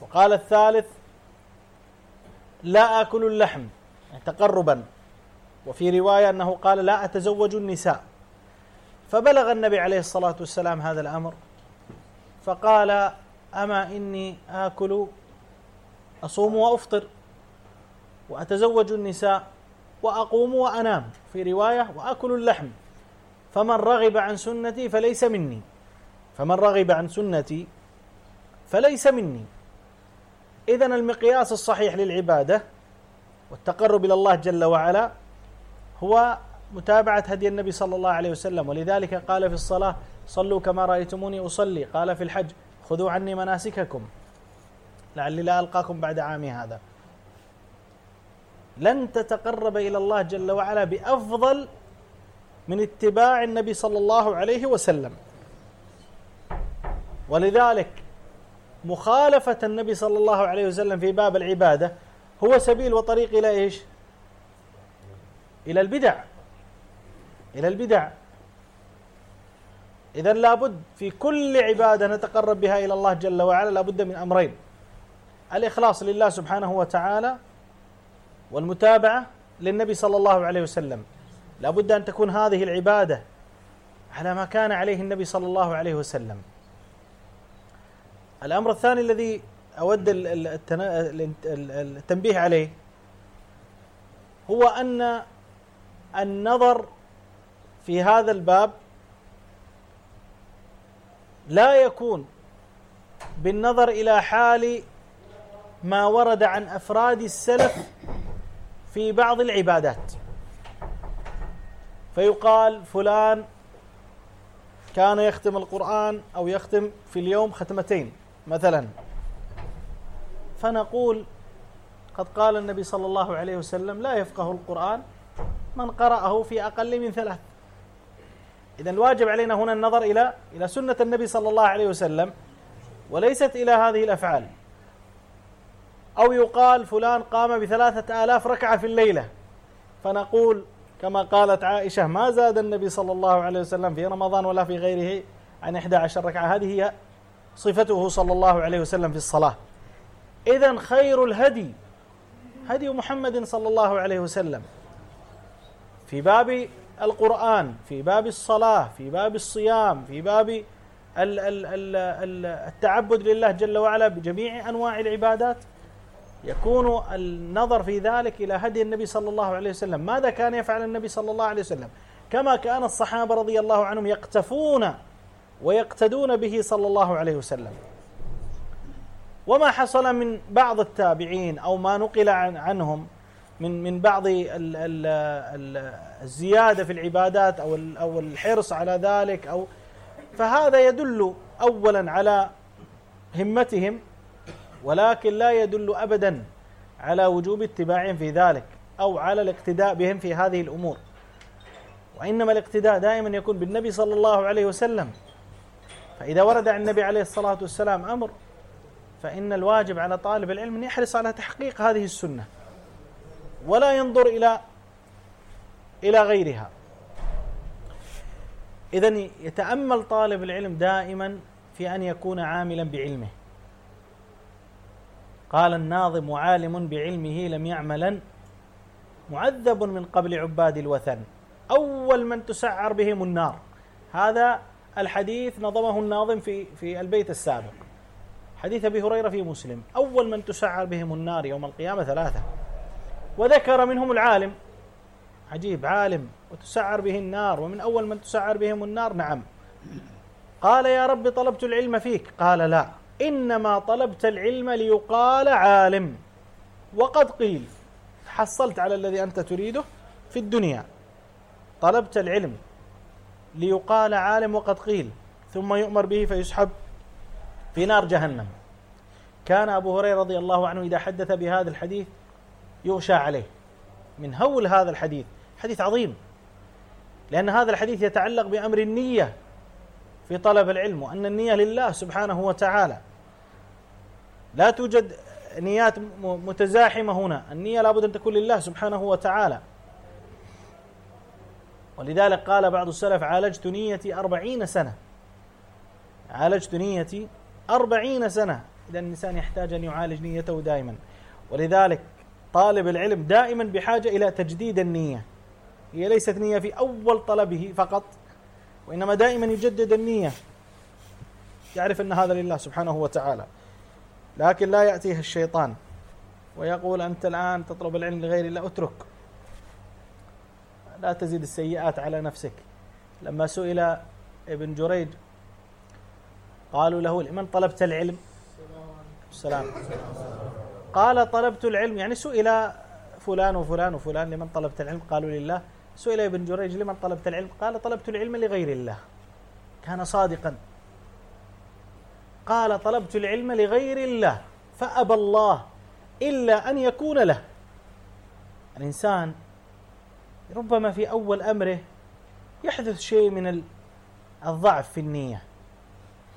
وقال الثالث لا آكل اللحم يعني تقربا. وفي رواية أنه قال لا أتزوج النساء. فبلغ النبي عليه الصلاة والسلام هذا الأمر. فقال أما إني آكل أصوم وأفطر. وأتزوج النساء. وأقوم وأنام في رواية وأكل اللحم. فمن رغب عن سنتي فليس مني. فمن رغب عن سنتي فليس مني. اذا المقياس الصحيح للعبادة والتقرب إلى الله جل وعلا هو متابعة هدي النبي صلى الله عليه وسلم. ولذلك قال في الصلاة صلوا كما رأيتموني أصلي قال في الحج خذوا عني مناسككم. لعلي لا ألقاكم بعد عامي هذا لن تتقرب إلى الله جل وعلا بأفضل من اتباع النبي صلى الله عليه وسلم. ولذلك مخالفة النبي صلى الله عليه وسلم في باب العبادة هو سبيل وطريق إلى إيش؟ إلى البدع. إلى البدع. إذا لابد في كل عبادة نتقرب بها إلى الله جل وعلا لابد من أمرين. الإخلاص لله سبحانه وتعالى والمتابعة للنبي صلى الله عليه وسلم. لابد أن تكون هذه العبادة على ما كان عليه النبي صلى الله عليه وسلم. الأمر الثاني الذي أود التنبيه عليه هو أن النظر في هذا الباب لا يكون بالنظر إلى حال ما ورد عن أفراد السلف في بعض العبادات. فيقال فلان كان يختم القرآن أو يختم في اليوم ختمتين مثلا. فنقول قد قال النبي صلى الله عليه وسلم لا يفقه القرآن من قرأه في أقل من ثلاث. إذا الواجب علينا هنا النظر إلى إلى سنة النبي صلى الله عليه وسلم وليست إلى هذه الأفعال. أو يقال فلان قام بثلاثة آلاف ركعة في الليلة. فنقول كما قالت عائشة ما زاد النبي صلى الله عليه وسلم في رمضان ولا في غيره عن 11 ركعة. هذه هي صفته صلى الله عليه وسلم في الصلاة. إذا خير الهدي هدي محمد صلى الله عليه وسلم. في باب القرآن في باب الصلاة في باب الصيام في باب التعبد لله جل وعلا بجميع أنواع العبادات يكون النظر في ذلك إلى هدي النبي صلى الله عليه وسلم. ماذا كان يفعل النبي صلى الله عليه وسلم؟ كما كان الصحابة رضي الله عنهم يقتفون ويقتدون به صلى الله عليه وسلم. وما حصل من بعض التابعين أو ما نقل عن عنهم من من بعض الزيادة في العبادات أو أو الحرص على ذلك أو فهذا يدل اولا على همتهم ولكن لا يدل ابدا على وجوب اتباعهم في ذلك أو على الاقتداء بهم في هذه الأمور. وإنما الاقتداء دائما يكون بالنبي صلى الله عليه وسلم. فإذا ورد عن النبي عليه الصلاة والسلام أمر فإن الواجب على طالب العلم أن يحرص على تحقيق هذه السنة ولا ينظر إلى إلى غيرها. اذا يتأمل طالب العلم دائما في أن يكون عاملا بعلمه. قال الناظم وعالم بعلمه لم يعملا معذب من قبل عباد الوثن. أول من تسعر بهم النار. هذا الحديث نظمه الناظم في في البيت السابق. حديث أبي هريرة في مسلم. أول من تسعر بهم النار يوم القيامة ثلاثة. وذكر منهم العالم. عجيب عالم. وتسعر به النار. ومن أول من تسعر بهم النار؟ نعم. قال يا رب طلبت العلم فيك. قال لا. إنما طلبت العلم ليقال عالم. وقد قيل حصلت على الذي أنت تريده في الدنيا. طلبت العلم ليقال عالم وقد قيل ثم يؤمر به فيسحب في نار جهنم. كان أبو هريرة رضي الله عنه إذا حدث بهذا الحديث يغشى عليه. من هول هذا الحديث. حديث عظيم. لأن هذا الحديث يتعلق بأمر النية. في طلب العلم وأن النية لله سبحانه وتعالى. لا توجد نيات متزاحمة هنا. النية لابد أن تكون لله سبحانه وتعالى. ولذلك قال بعض السلف عالجت نيتي أربعين سنة. عالجت نيتي أربعين سنة. إذا الإنسان يحتاج أن يعالج نيته دائما. ولذلك طالب العلم دائما بحاجة إلى تجديد النية. هي ليست نية في أول طلبه فقط. وإنما دائما يجدد النية. يعرف أن هذا لله سبحانه وتعالى. لكن لا يأتيه الشيطان ويقول أنت الآن تطلب العلم لغير الله أترك. لا تزيد السيئات على نفسك. لما سئل ابن جريج قالوا له لمن طلبت العلم؟ السلام. قال طلبت العلم يعني سئل فلان وفلان وفلان لمن طلبت العلم؟ قالوا لله. سئل ابن جريج لمن طلبت العلم؟ قال طلبت العلم لغير الله. كان صادقا. قال طلبت العلم لغير الله فأبى الله إلا أن يكون له. الإنسان ربما في أول أمره يحدث شيء من الضعف في النية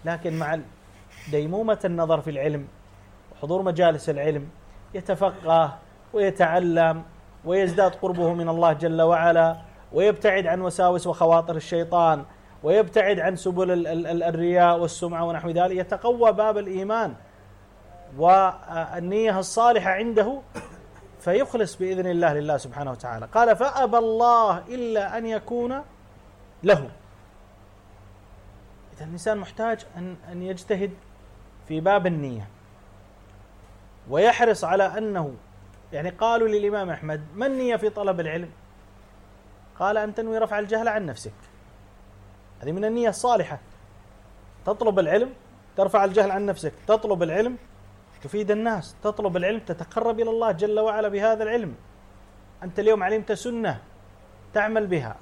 لكن مع ديمومة النظر في العلم وحضور مجالس العلم يتفقه ويتعلم ويزداد قربه من الله جل وعلا ويبتعد عن وساوس وخواطر الشيطان ويبتعد عن سبل الرياء والسمعة ونحو ذلك يتقوى باب الإيمان والنية الصالحة عنده فيخلص بإذن الله لله سبحانه وتعالى. قال فأبى الله إلا أن يكون له. إذا الإنسان محتاج ان أن يجتهد في باب النية ويحرص على أنه يعني قالوا للإمام أحمد ما النيه في طلب العلم؟ قال أن تنوي رفع الجهل عن نفسك. هذه من النية الصالحة. تطلب العلم ترفع الجهل عن نفسك. تطلب العلم تفيد الناس. تطلب العلم تتقرب إلى الله جل وعلا بهذا العلم. أنت اليوم علمت سنة تعمل بها.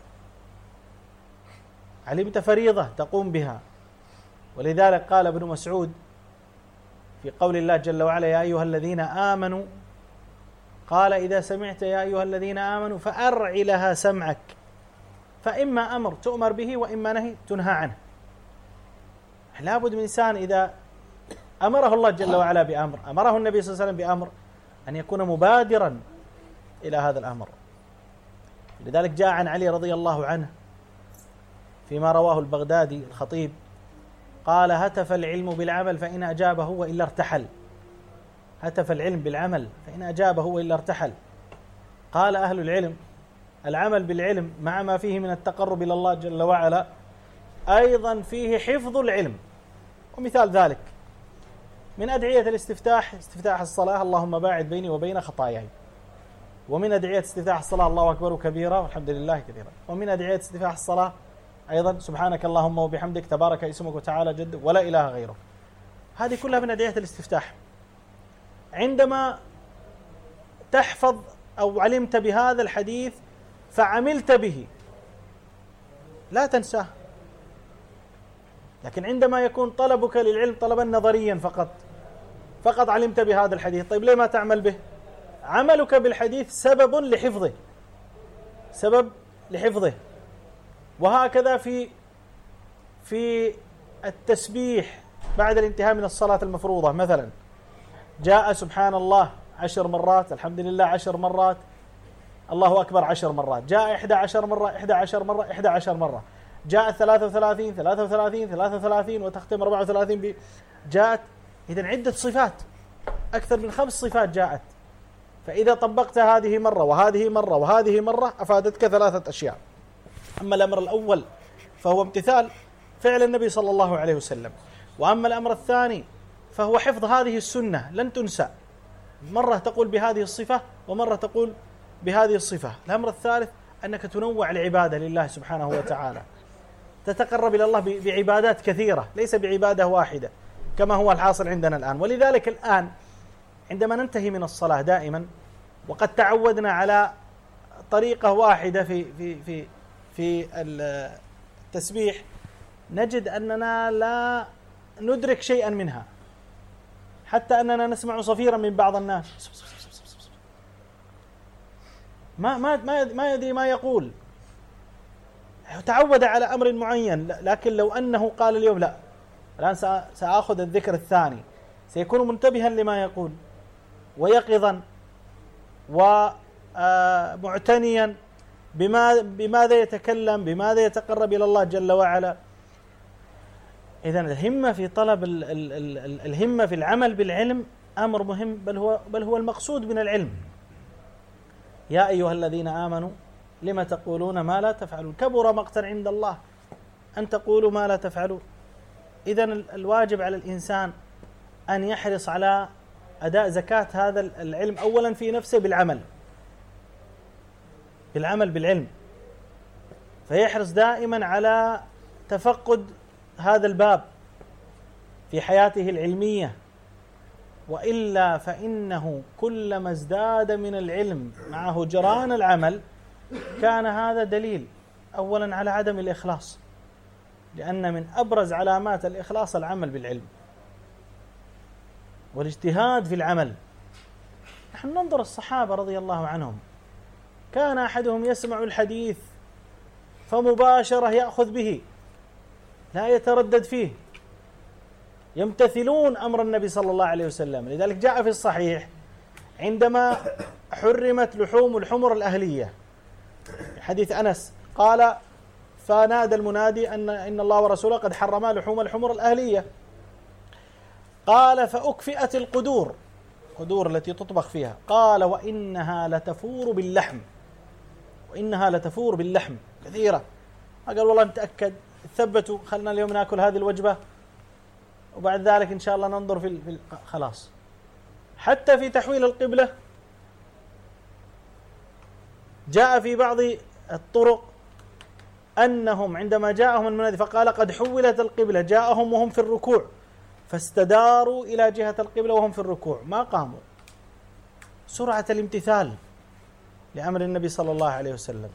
علمت فريضة تقوم بها. ولذلك قال ابن مسعود في قول الله جل وعلا يا أيها الذين آمنوا قال إذا سمعت يا أيها الذين آمنوا فارع لها سمعك. فإما أمر تؤمر به وإما نهي تنهى عنه. لابد من إنسان إذا أمره الله جل وعلا بأمر أمره النبي صلى الله عليه وسلم بأمر أن يكون مبادرا إلى هذا الأمر. لذلك جاء عن علي رضي الله عنه فيما رواه البغدادي الخطيب قال هتف العلم بالعمل فإن أجابه وإلا ارتحل. هتف العلم بالعمل فإن أجابه وإلا ارتحل. قال أهل العلم العمل بالعلم مع ما فيه من التقرب إلى الله جل وعلا أيضا فيه حفظ العلم. ومثال ذلك من أدعية الاستفتاح استفتاح الصلاة اللهم باعد بيني وبين خطاياي. ومن أدعية استفتاح الصلاة الله أكبر كبيرا والحمد لله كثيرا. ومن أدعية استفتاح الصلاة أيضا سبحانك اللهم وبحمدك تبارك اسمك وتعالى جد ولا إله غيره هذه كلها من أدعية الاستفتاح. عندما تحفظ أو علمت بهذا الحديث فعملت به. لا تنساه. لكن عندما يكون طلبك للعلم طلبا نظريا فقط فقط علمت بهذا الحديث طيب ليه ما تعمل به؟ عملك بالحديث سبب لحفظه. سبب لحفظه. وهكذا في في التسبيح بعد الانتهاء من الصلاة المفروضة مثلا. جاء سبحان الله عشر مرات الحمد لله عشر مرات الله أكبر عشر مرات جاء إحدى عشر مرة إحدى عشر مرة إحدى عشر مرة جاء ثلاثة وثلاثين ثلاثة وثلاثين ثلاثة وثلاثين وتختم أربعة وثلاثين جاءت إذا عدة صفات أكثر من خمس صفات جاءت. فإذا طبقت هذه مرة وهذه مرة وهذه مرة أفادتك ثلاثة أشياء. أما الأمر الأول فهو امتثال فعل النبي صلى الله عليه وسلم وأما الأمر الثاني فهو حفظ هذه السنة لن تنسى. مرة تقول بهذه الصفة ومرة تقول بهذه الصفة. الأمر الثالث أنك تنوع العبادة لله سبحانه وتعالى. تتقرب إلى الله بعبادات كثيرة ليس بعبادة واحدة كما هو الحاصل عندنا الآن. ولذلك الآن عندما ننتهي من الصلاة دائما وقد تعودنا على طريقة واحدة في في في في التسبيح نجد أننا لا ندرك شيئا منها. حتى أننا نسمع صفيرا من بعض الناس. ما ما ما ما يدري ما يقول. تعود على أمر معين لكن لو أنه قال اليوم لا. الآن سأخذ الذكر الثاني. سيكون منتبها لما يقول. ويقظا. ومعتنيا آه، بما بماذا يتكلم بماذا يتقرب إلى الله جل وعلا. إذا الهمة في طلب ال ال ال الهمة في العمل بالعلم أمر مهم بل هو بل هو المقصود من العلم. يا أيها الذين آمنوا لم تقولون ما لا تفعلون؟ كبر مقتا عند الله أن تقولوا ما لا تفعلون. اذا الواجب على الإنسان أن يحرص على أداء زكاة هذا العلم اولا في نفسه بالعمل. بالعمل بالعلم. فيحرص دائما على تفقد هذا الباب في حياته العلمية وإلا فإنه كلما ازداد من العلم مع هجران العمل كان هذا دليل اولا على عدم الإخلاص لأن من أبرز علامات الإخلاص العمل بالعلم والاجتهاد في العمل. نحن ننظر الصحابة رضي الله عنهم. كان أحدهم يسمع الحديث فمباشرة يأخذ به. لا يتردد فيه. يمتثلون أمر النبي صلى الله عليه وسلم. لذلك جاء في الصحيح عندما حرمت لحوم الحمر الأهلية. حديث أنس قال فنادى المنادي أن إن الله ورسوله قد حرما لحوم الحمر الأهلية. قال فأكفئت القدور. قدور التي تطبخ فيها. قال وإنها لتفور باللحم. وإنها لتفور باللحم. كثيرة. قال والله متاكد ثبتوا خلنا اليوم ناكل هذه الوجبة وبعد ذلك إن شاء الله ننظر في, خلاص. حتى في تحويل القبلة جاء في بعض الطرق أنهم عندما جاءهم المنادي فقال قد حولت القبلة جاءهم وهم في الركوع فاستداروا إلى جهة القبلة وهم في الركوع ما قاموا. سرعة الامتثال لأمر النبي صلى الله عليه وسلم.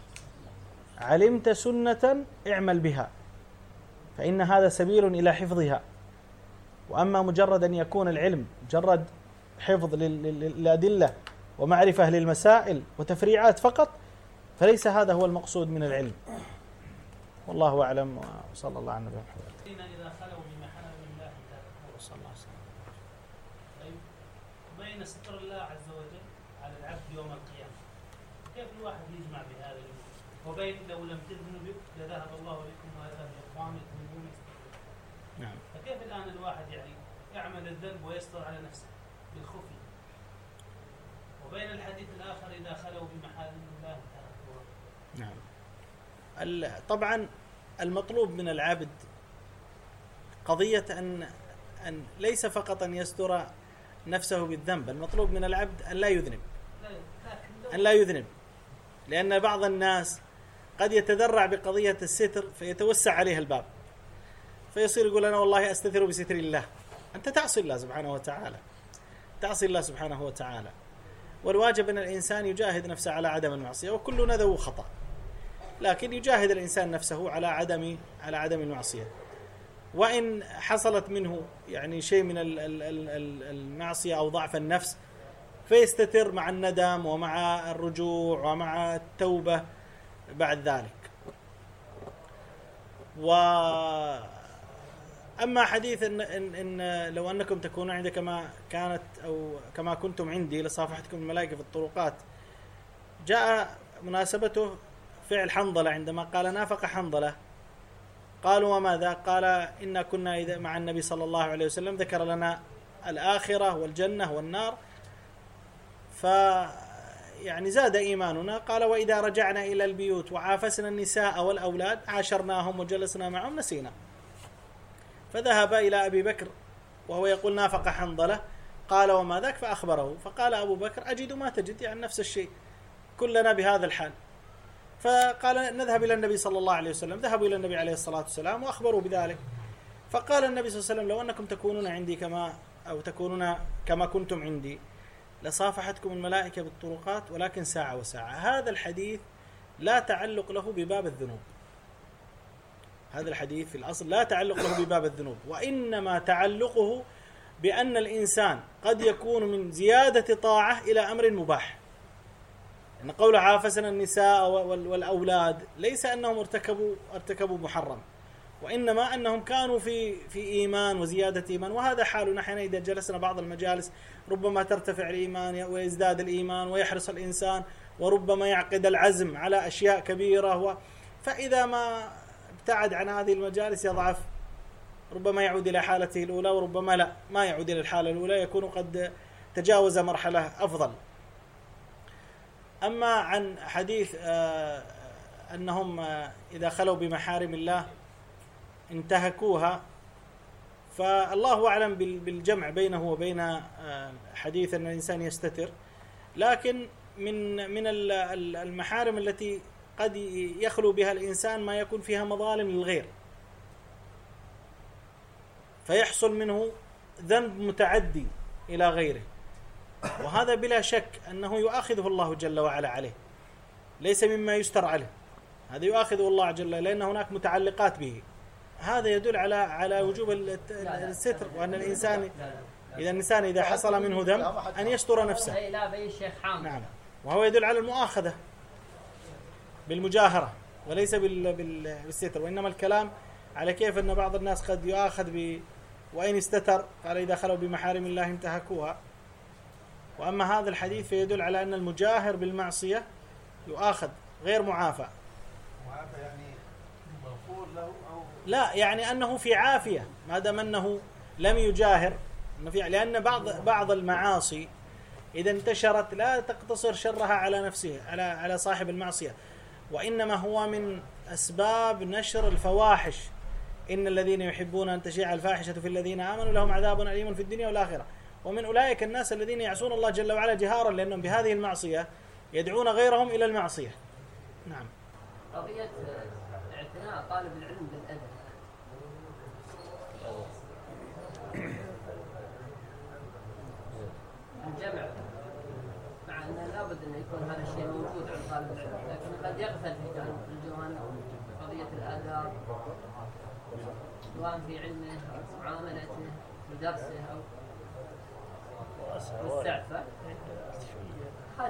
علمت سنة اعمل بها. فإن هذا سبيل إلى حفظها. وأما مجرد أن يكون العلم مجرد حفظ للأدلة ومعرفة للمسائل وتفريعات فقط فليس هذا هو المقصود من العلم. والله أعلم وصلى الله على النبي محمد. إذا خلوا بمحارم الله صلى الله عليه وسلم. طيب بين ستر الله عز وجل على العبد يوم القيامة. كيف الواحد يجمع بهذا وبين لو لم تذنب لذهب الله بكم وهذا الإقامة نعم فكيف الآن الواحد يعني يعمل الذنب ويستر على نفسه بالخفي وبين الحديث الآخر إذا خلوا بمحارم الله نعم طبعا المطلوب من العبد قضية أن أن ليس فقط أن يستر نفسه بالذنب المطلوب من العبد أن لا يذنب. أن لا يذنب. لأن بعض الناس قد يتذرع بقضية الستر فيتوسع عليه الباب. فيصير يقول أنا والله أستثر بستر الله. أنت تعصي الله سبحانه وتعالى. تعصي الله سبحانه وتعالى. والواجب أن الإنسان يجاهد نفسه على عدم المعصية وكلنا ذو خطأ. لكن يجاهد الإنسان نفسه على عدم على عدم المعصية. وإن حصلت منه يعني شيء من ال- ال- ال- ال- المعصية أو ضعف النفس فيستتر مع الندم ومع الرجوع ومع التوبة بعد ذلك. و أما حديث إن, إن, إن لو أنكم تكونون عندي كما كانت أو كما كنتم عندي لصافحتكم الملائكة في الطرقات جاء مناسبته فعل حنظلة عندما قال نافق حنظلة. قالوا وماذا قال إنا كنا إذا مع النبي صلى الله عليه وسلم ذكر لنا الآخرة والجنة والنار. ف يعني زاد إيماننا. قال وإذا رجعنا إلى البيوت وعافسنا النساء والأولاد عاشرناهم وجلسنا معهم نسينا. فذهب إلى أبي بكر وهو يقول نافق حنظلة. قال وما ذاك؟ فأخبره. فقال أبو بكر أجد ما تجد يعني نفس الشيء. كلنا بهذا الحال. فقال نذهب إلى النبي صلى الله عليه وسلم. ذهبوا إلى النبي عليه الصلاة والسلام وأخبروا بذلك. فقال النبي صلى الله عليه وسلم لو أنكم تكونون عندي كما أو تكونون كما كنتم عندي لصافحتكم الملائكة بالطرقات ولكن ساعة وساعة. هذا الحديث لا تعلق له بباب الذنوب. هذا الحديث في الأصل لا تعلق له بباب الذنوب. وإنما تعلقه بأن الإنسان قد يكون من زيادة طاعة إلى أمر مباح. أن قول عافسنا النساء وال- والأولاد ليس أنهم ارتكبوا ارتكبوا محرم وإنما أنهم كانوا في في إيمان وزيادة إيمان وهذا حالنا حين إذا جلسنا بعض المجالس ربما ترتفع الإيمان ويزداد الإيمان ويحرص الإنسان وربما يعقد العزم على أشياء كبيرة و فإذا ما ابتعد عن هذه المجالس يضعف. ربما يعود إلى حالته الأولى وربما لا ما يعود إلى الحالة الأولى يكون قد تجاوز مرحلة أفضل. أما عن حديث آه، أنهم آه، إذا خلوا بمحارم الله انتهكوها فالله أعلم بال- بالجمع بينه وبين آه، حديث أن الإنسان يستتر. لكن من من ال- ال- المحارم التي قد يخلو بها الإنسان ما يكون فيها مظالم للغير. فيحصل منه ذنب متعدي إلى غيره. وهذا بلا شك أنه يؤاخذه الله جل وعلا عليه. ليس مما يستر عليه. هذا يؤاخذه الله جل لأن هناك متعلقات به. هذا يدل على على وجوب الستر وأن الإنسان إذا الإنسان إذا حصل منه ذنب أن يستر نفسه. لا بأي شيخ حامد نعم. وهو يدل على المؤاخذة بالمجاهرة وليس بال- بال- بالستر. وإنما الكلام على كيف أن بعض الناس قد يؤاخذ ب وإن استتر قال إذا خلوا بمحارم الله انتهكوها. وأما هذا الحديث فيدل على أن المجاهر بالمعصية يؤاخذ غير معافى. معافى يعني مغفور له أو لا يعني أنه في عافية ما دام أنه لم يجاهر في لأن بعض بعض المعاصي إذا انتشرت لا تقتصر شرها على نفسه على على صاحب المعصية. وإنما هو من أسباب نشر الفواحش. إن الذين يحبون أن تشيع الفاحشة في الذين آمنوا لهم عذاب أليم في الدنيا والآخرة. ومن أولئك الناس الذين يعصون الله جل وعلا جهارا لأنهم بهذه المعصية يدعون غيرهم إلى المعصية. نعم. قضية اعتناء طالب العلم بالأدب. الجمع مع أنه لابد أن يكون هذا الشيء موجود عند طالب العلم لكن قد يغفل في الجوانب. قضية الآداب سواء في علمه أو في معاملته في درسه أو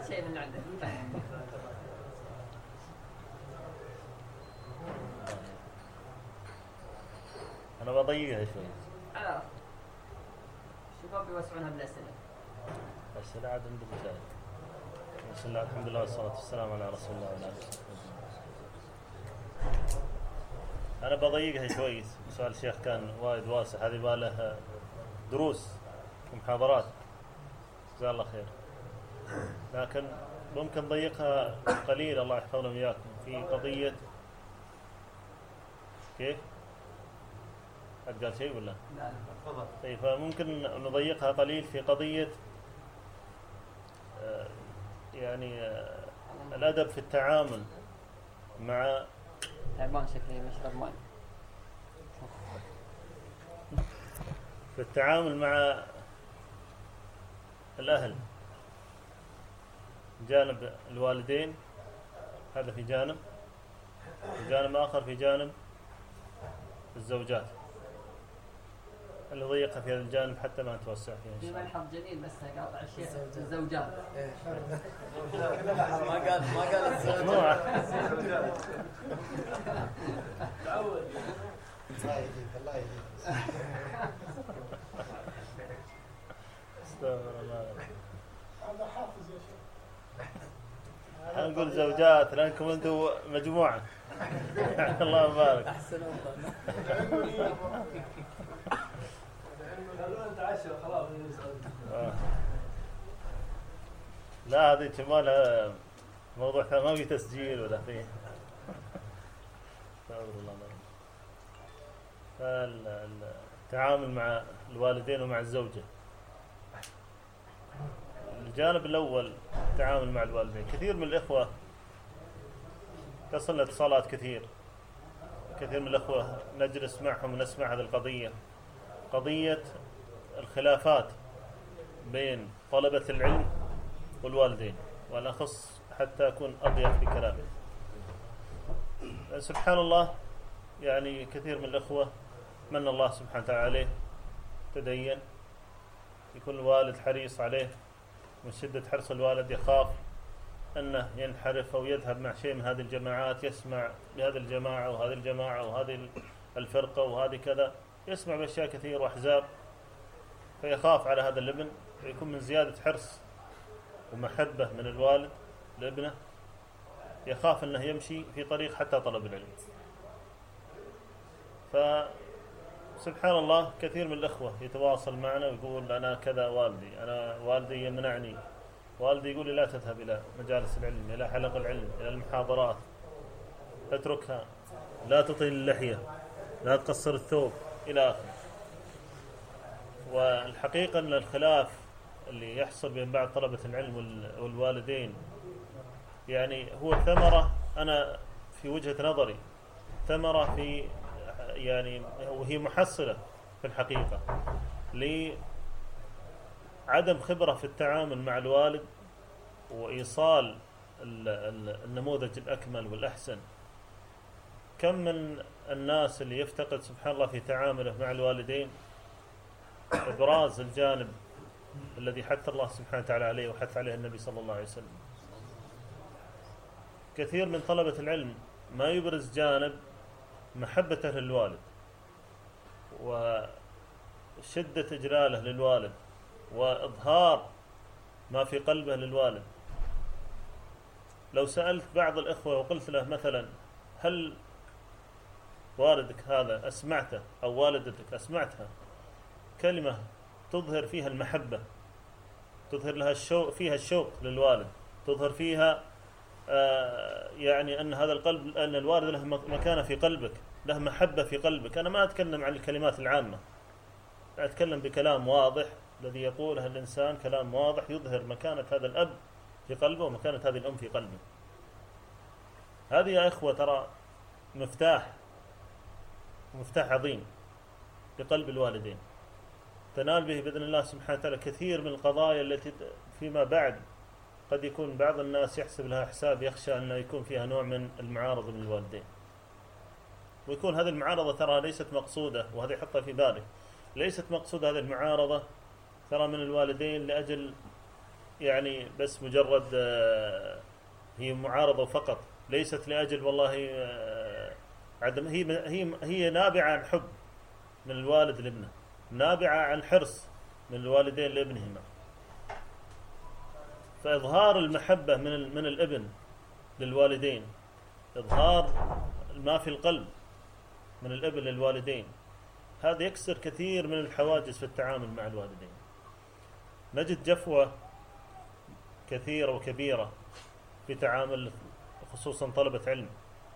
شيء من أنا بضيقها شوي آه. الشباب يوسعونها بالأسئلة بس لا عاد عندي مسائل بسم الله الحمد لله والصلاة والسلام على رسول الله وعلى أجمعين. أنا بضيقها شوي سؤال الشيخ كان وايد واسع هذه باله دروس ومحاضرات جزاه الله خير لكن ممكن نضيقها قليل الله يحفظنا وياكم في قضية كيف؟ حد قال شيء ولا؟ لا تفضل طيب فممكن نضيقها قليل في قضية آه، يعني آه، الأدب في التعامل مع تعبان شكله يشرب ماء في التعامل مع الأهل. جانب الوالدين هذا في جانب. في جانب آخر في جانب الزوجات. اللي ضيقها في هذا الجانب حتى ما نتوسع فيها إن في شاء الله. ملحظ جميل بس قاطع الشيخ الزوجات. ما قال ما قال الزوج مجموعة الله يهديك الله يهديك استغفر الله إحنا نقول زوجات لأنكم أنتم مجموعة. الله يبارك. أحسن آه. لا هذه كمال موضوع ثاني. ما في تسجيل ولا في. التعامل مع الوالدين ومع الزوجة. الجانب الأول التعامل مع الوالدين. كثير من الإخوة تصلنا اتصالات كثير. كثير من الإخوة نجلس معهم ونسمع هذه القضية. قضية الخلافات بين طلبة العلم والوالدين وأنا أخص حتى أكون أضيق في كلامي. سبحان الله يعني كثير من الأخوة من الله سبحانه وتعالى عليه تدين يكون الوالد حريص عليه من شدة حرص الوالد يخاف أنه ينحرف أو يذهب مع شيء من هذه الجماعات يسمع بهذه الجماعة وهذه الجماعة وهذه الفرقة وهذه كذا يسمع بأشياء كثير وأحزاب فيخاف على هذا الابن فيكون من زيادة حرص ومحبة من الوالد لابنه يخاف أنه يمشي في طريق حتى طلب العلم. فسبحان الله كثير من الأخوة يتواصل معنا ويقول أنا كذا والدي أنا والدي يمنعني. والدي يقول لي لا تذهب إلى مجالس العلم إلى حلق العلم إلى المحاضرات. اتركها. لا تطيل اللحية لا تقصر الثوب إلى آخره. والحقيقة أن الخلاف اللي يحصل بين بعض طلبة العلم وال- والوالدين يعني هو ثمرة أنا في وجهة نظري ثمرة في يعني وهي محصلة في الحقيقة لعدم خبرة في التعامل مع الوالد وإيصال ال- ال- النموذج الأكمل والأحسن. كم من الناس اللي يفتقد سبحان الله في تعامله مع الوالدين؟ إبراز الجانب الذي حث الله سبحانه وتعالى عليه وحث عليه النبي صلى الله عليه وسلم. كثير من طلبة العلم ما يبرز جانب محبته للوالد وشدة إجلاله للوالد وإظهار ما في قلبه للوالد. لو سألت بعض الإخوة وقلت له مثلا هل والدك هذا أسمعته أو والدتك أسمعتها؟ كلمة تظهر فيها المحبة تظهر لها الشوق فيها الشوق للوالد تظهر فيها يعني أن هذا القلب أن الوالد له مكانة في قلبك له محبة في قلبك. أنا ما أتكلم عن الكلمات العامة. أتكلم بكلام واضح الذي يقوله الإنسان كلام واضح يظهر مكانة هذا الأب في قلبه ومكانة هذه الأم في قلبه. هذه يا إخوة ترى مفتاح مفتاح عظيم لقلب الوالدين. تنال به بإذن الله سبحانه وتعالى كثير من القضايا التي فيما بعد قد يكون بعض الناس يحسب لها حساب يخشى انه يكون فيها نوع من المعارضه من الوالدين. ويكون هذه المعارضة ترى ليست مقصودة وهذه حطها في بالك. ليست مقصودة هذه المعارضة ترى من الوالدين لأجل يعني بس مجرد آه، هي معارضة فقط، ليست لأجل والله آه، عدم هي هي هي نابعة عن حب من الوالد لابنه. نابعة عن حرص من الوالدين لابنهما فإظهار المحبة من من الابن للوالدين. إظهار ما في القلب من الابن للوالدين. هذا يكسر كثير من الحواجز في التعامل مع الوالدين. نجد جفوة كثيرة وكبيرة في تعامل خصوصا طلبة علم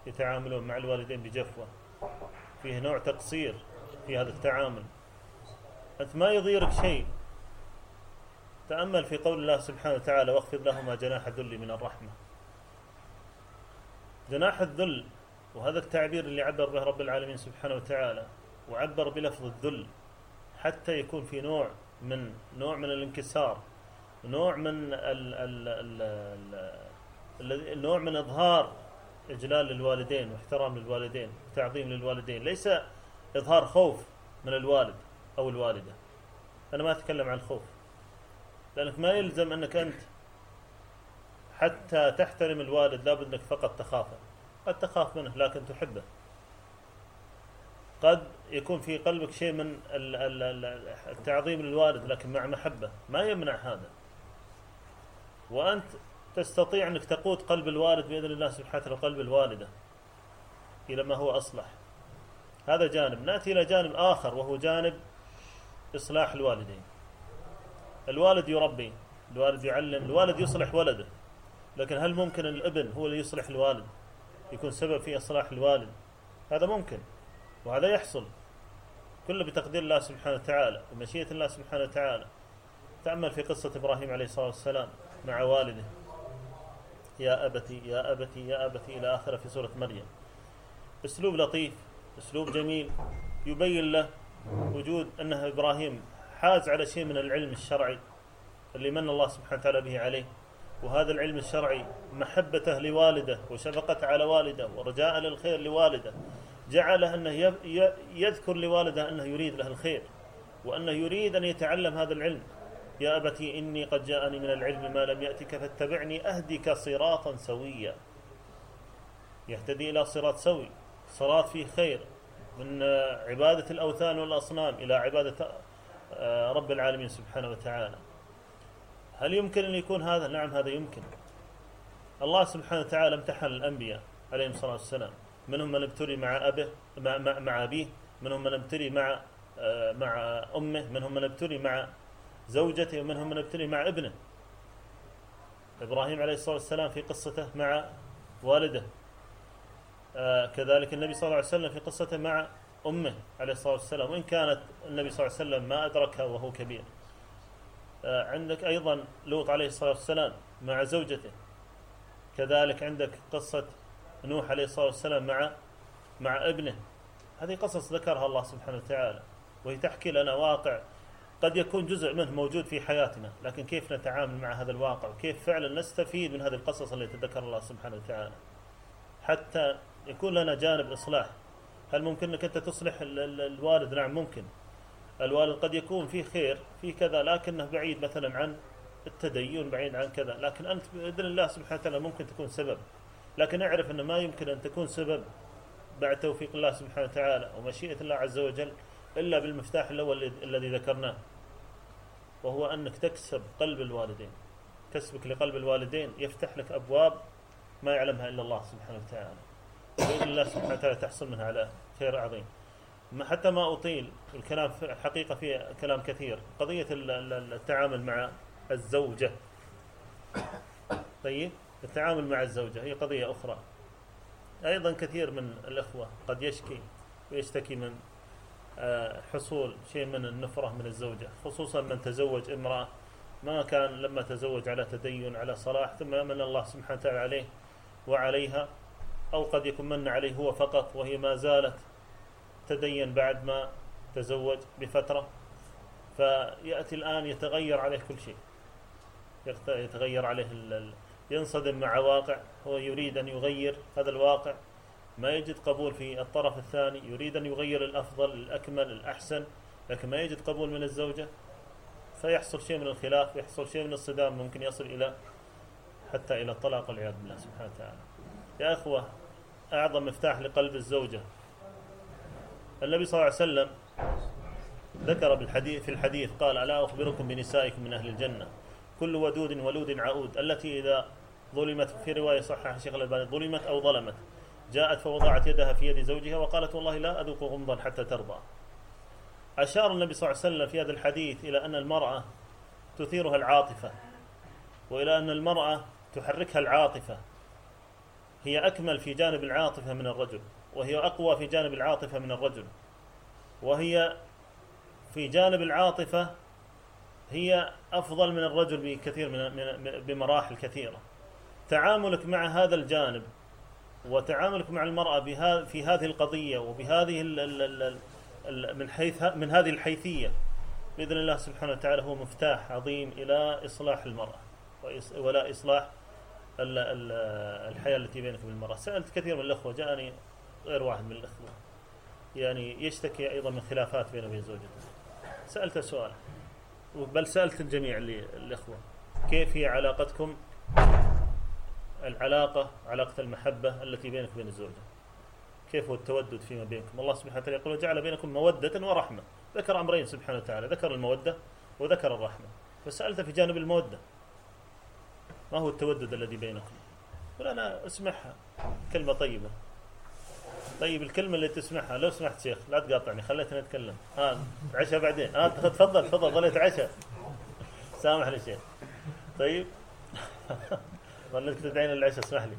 يتعاملون مع الوالدين بجفوة. فيه نوع تقصير في هذا التعامل. أنت ما يضيرك شيء. تأمل في قول الله سبحانه وتعالى واخفض لهما جناح الذل من الرحمة. جناح الذل وهذا التعبير اللي عبر به رب العالمين سبحانه وتعالى وعبر بلفظ الذل حتى يكون في نوع من نوع من الانكسار نوع من ال ال ال نوع من إظهار إجلال للوالدين واحترام للوالدين وتعظيم للوالدين. ليس إظهار خوف من الوالد أو الوالدة. أنا ما أتكلم عن الخوف لأنك ما يلزم أنك أنت حتى تحترم الوالد لابد أنك فقط تخافه قد تخاف منه لكن تحبه. قد يكون في قلبك شيء من ال- ال- ال- التعظيم للوالد لكن مع محبة. ما يمنع هذا. وأنت تستطيع أنك تقود قلب الوالد بإذن الله سبحانه وقلب الوالدة إلى ما هو أصلح. هذا جانب. نأتي إلى جانب آخر وهو جانب إصلاح الوالدين. الوالد يربي الوالد يعلم الوالد يصلح ولده. لكن هل ممكن الابن هو اللي يصلح الوالد؟ يكون سبب في إصلاح الوالد. هذا ممكن وهذا يحصل. كله بتقدير الله سبحانه وتعالى ومشيئة الله سبحانه وتعالى. تأمل في قصة إبراهيم عليه الصلاة والسلام مع والده. يا أبتي يا أبتي يا أبتي إلى آخره في سورة مريم. أسلوب لطيف أسلوب جميل. يبين له وجود أنه إبراهيم حاز على شيء من العلم الشرعي اللي من الله سبحانه وتعالى به عليه. وهذا العلم الشرعي محبته لوالده وشفقته على والده ورجاء للخير لوالده. جعله أنه يذكر لوالده أنه يريد له الخير وأنه يريد أن يتعلم هذا العلم. يا أبتي إني قد جاءني من العلم ما لم يأتك فاتبعني أهدك صراطا سويا. يهتدي إلى صراط سوي صراط فيه خير من عبادة الأوثان والأصنام إلى عبادة رب العالمين سبحانه وتعالى. هل يمكن أن يكون هذا؟ نعم هذا يمكن. الله سبحانه وتعالى امتحن الأنبياء عليهم الصلاة والسلام. منهم من ابتلي مع أبه مع, مع, مع أبيه. منهم من ابتلي مع آه، مع أمه. منهم من ابتلي مع زوجته. ومنهم من ابتلي مع ابنه. إبراهيم عليه الصلاة والسلام في قصته مع والده. آه، كذلك النبي صلى الله عليه وسلم في قصته مع أمه عليه الصلاة والسلام وإن كانت النبي صلى الله عليه وسلم ما أدركها وهو كبير. آه، عندك أيضا لوط عليه الصلاة والسلام مع زوجته. كذلك عندك قصة نوح عليه الصلاة والسلام مع مع ابنه. هذه قصص ذكرها الله سبحانه وتعالى وهي تحكي لنا واقع قد يكون جزء منه موجود في حياتنا لكن كيف نتعامل مع هذا الواقع؟ وكيف فعلا نستفيد من هذه القصص التي ذكر الله سبحانه وتعالى؟ حتى يكون لنا جانب إصلاح هل ممكن أنك أنت تصلح ال- ال- الوالد؟ نعم ممكن. الوالد قد يكون فيه خير فيه كذا لكنه بعيد مثلا عن التدين بعيد عن كذا. لكن أنت بإذن الله سبحانه وتعالى ممكن تكون سبب. لكن أعرف أنه ما يمكن أن تكون سبب بعد توفيق الله سبحانه وتعالى ومشيئة الله عز وجل إلا بالمفتاح الأول الذي- ذكرناه وهو أنك تكسب قلب الوالدين. كسبك لقلب الوالدين يفتح لك أبواب ما يعلمها إلا الله سبحانه وتعالى. بإذن الله سبحانه وتعالى تحصل منها على خير عظيم. ما حتى ما أطيل الكلام في الحقيقة فيه كلام كثير. قضية ال- ال- التعامل مع الزوجة. طيب؟ التعامل مع الزوجة هي قضية أخرى. أيضا كثير من الأخوة قد يشكي ويشتكي من آه، حصول شيء من النفرة من الزوجة خصوصا من تزوج امرأة ما كان لما تزوج على تدين على صلاح ثم من الله سبحانه وتعالى عليه وعليها أو قد يكون من عليه هو فقط وهي ما زالت تدين بعد ما تزوج بفترة. فيأتي الآن يتغير عليه كل شيء. يتغير عليه ينصدم مع واقع. هو يريد أن يغير هذا الواقع. ما يجد قبول في الطرف الثاني. يريد أن يغير الأفضل الأكمل الأحسن. لكن ما يجد قبول من الزوجة. فيحصل شيء من الخلاف يحصل شيء من الصدام. ممكن يصل إلى حتى إلى الطلاق والعياذ بالله سبحانه وتعالى. يا أخوة أعظم مفتاح لقلب الزوجة. النبي صلى الله عليه وسلم ذكر بالحديث في الحديث قال ألا أخبركم بنسائكم من أهل الجنة؟ كل ودود ولود عود. التي إذا ظلمت في رواية صحح الشيخ الألباني ظلمت أو ظلمت جاءت فوضعت يدها في يد زوجها وقالت والله لا أذوق غمضا حتى ترضى. أشار النبي صلى الله عليه وسلم في هذا الحديث إلى أن المرأة تثيرها العاطفة وإلى أن المرأة تحركها العاطفة. هي أكمل في جانب العاطفة من الرجل وهي أقوى في جانب العاطفة من الرجل. وهي في جانب العاطفة هي أفضل من الرجل بكثير من بمراحل كثيرة. تعاملك مع هذا الجانب وتعاملك مع المرأة في هذه القضية وبهذه من حيث من هذه الحيثية بإذن الله سبحانه وتعالى هو مفتاح عظيم إلى إصلاح المرأة ولا إصلاح الحياة التي بينك وبين المرأة سألت كثير من الأخوة جاءني غير واحد من الأخوة. يعني يشتكي أيضا من خلافات بينه وبين زوجته. سألت سؤال بل سألت الجميع اللي الإخوة كيف هي علاقتكم؟ العلاقة علاقة المحبة التي بينك وبين الزوجة. كيف هو التودد فيما بينكم؟ الله سبحانه وتعالى يقول وجعل بينكم مودة ورحمة. ذكر أمرين سبحانه وتعالى ذكر المودة وذكر الرحمة. فسألت في جانب المودة ما هو التودد الذي بينكم؟ قل أنا أسمعها كلمة طيبة. طيب الكلمة اللي تسمعها لو سمحت شيخ لا تقاطعني خليتني أتكلم. ها عشاء بعدين. ها تفضل تفضل ظليت عشاء. سامحني شيخ. طيب. ظليت تدعين العشاء اسمح لي.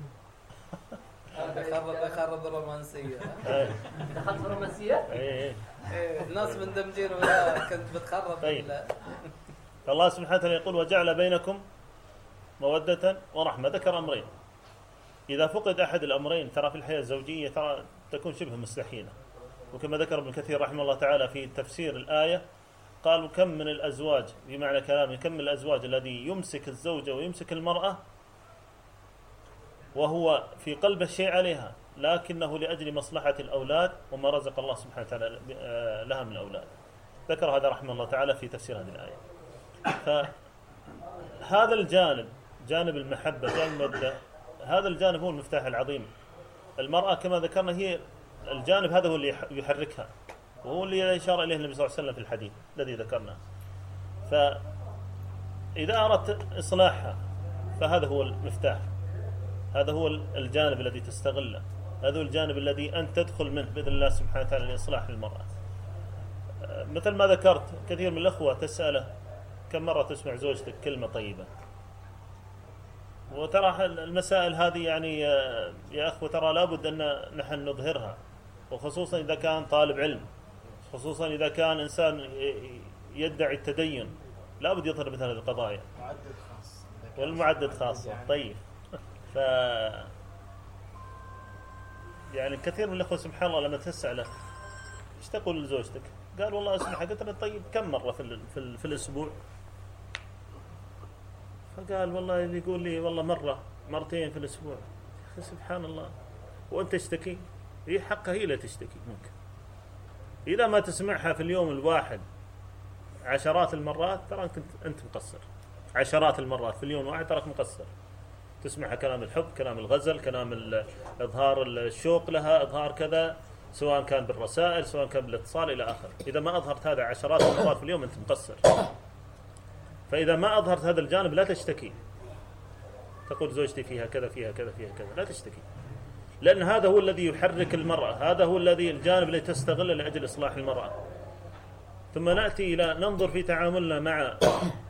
بيخرب بيخرب الرومانسيه إيه، دخلت في الرومانسيه؟ إيه، إيه. إيه، الناس مندمجين ولا كنت بتخرب طيب. ال- فالله سبحانه وتعالى يقول وجعل بينكم مودة ورحمة. ذكر أمرين. إذا فقد أحد الأمرين ترى في الحياة الزوجية ترى تكون شبه مستحيلة. وكما ذكر ابن كثير رحمه الله تعالى في تفسير الآية قال كم من الأزواج بمعنى كلامه كم من الأزواج الذي يمسك الزوجة ويمسك المرأة وهو في قلبه شيء عليها لكنه لأجل مصلحة الأولاد وما رزق الله سبحانه وتعالى آه، لها من الأولاد. ذكر هذا رحمه الله تعالى في تفسير هذه الآية. فهذا الجانب جانب المحبة جانب المودة هذا الجانب هو المفتاح العظيم. المرأة كما ذكرنا هي الجانب هذا هو اللي يح- يحركها. وهو اللي أشار إليه النبي صلى الله عليه وسلم في الحديث الذي ذكرناه. فإذا أردت إصلاحها فهذا هو المفتاح. هذا هو الجانب الذي تستغله. هذا هو الجانب الذي أنت تدخل منه بإذن الله سبحانه وتعالى لإصلاح المرأة. مثل ما ذكرت كثير من الأخوة تسأله كم مرة تسمع زوجتك كلمة طيبة؟ وترى المسائل هذه يعني آه، يا أخوة ترى لابد أن نحن نظهرها وخصوصا إذا كان طالب علم خصوصا إذا كان إنسان ي- يدعي التدين لابد يظهر مثل هذه القضايا خاص والمعدد خاصة طيب ف يعني كثير من الأخوة سبحان الله لما تسأله إيش تقول لزوجتك؟ قال والله اسمعها قلت له طيب كم مرة في. في. في الأسبوع؟ فقال والله اللي يقول لي والله مرة مرتين في الأسبوع. يا أخي سبحان الله وأنت تشتكي؟ هي حقها هي اللي تشتكي ممكن إذا ما تسمعها في اليوم الواحد عشرات المرات ترى أنت أنت مقصر. عشرات المرات في اليوم الواحد تراك مقصر. تسمعها كلام الحب كلام الغزل كلام إظهار الشوق لها إظهار كذا سواء كان بالرسائل سواء كان بالإتصال إلى آخره إذا ما أظهرت هذا عشرات المرات في اليوم أنت مقصر. فإذا ما أظهرت هذا الجانب لا تشتكي. تقول زوجتي فيها كذا فيها كذا فيها كذا. لا تشتكي. لأن هذا هو الذي يحرك المرأة. هذا هو الذي الجانب الذي تستغله لأجل إصلاح المرأة. ثم نأتي إلى ننظر في تعاملنا مع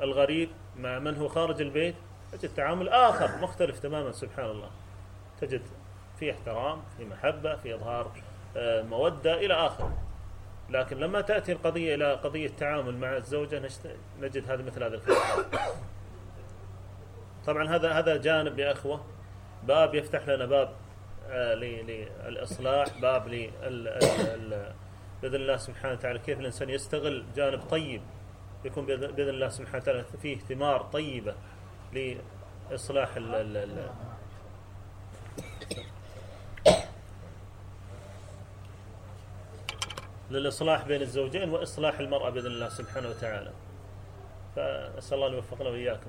الغريب مع من هو خارج البيت. تجد تعامل آخر مختلف تماما سبحان الله. تجد في احترام في محبة في إظهار آه، مودة إلى آخره لكن لما تأتي القضية إلى قضية تعامل مع الزوجة نجد هذا مثل هذا الخلاف طبعا هذا هذا جانب يا أخوة. باب يفتح لنا باب آه، ل- للإصلاح باب بإذن الله سبحانه وتعالى كيف الإنسان يستغل جانب طيب. يكون بإذن الله سبحانه وتعالى فيه ثمار طيبة لإصلاح ال ال ال للإصلاح بين الزوجين وإصلاح المرأة بإذن الله سبحانه وتعالى. فأسأل الله أن يوفقنا وإياكم.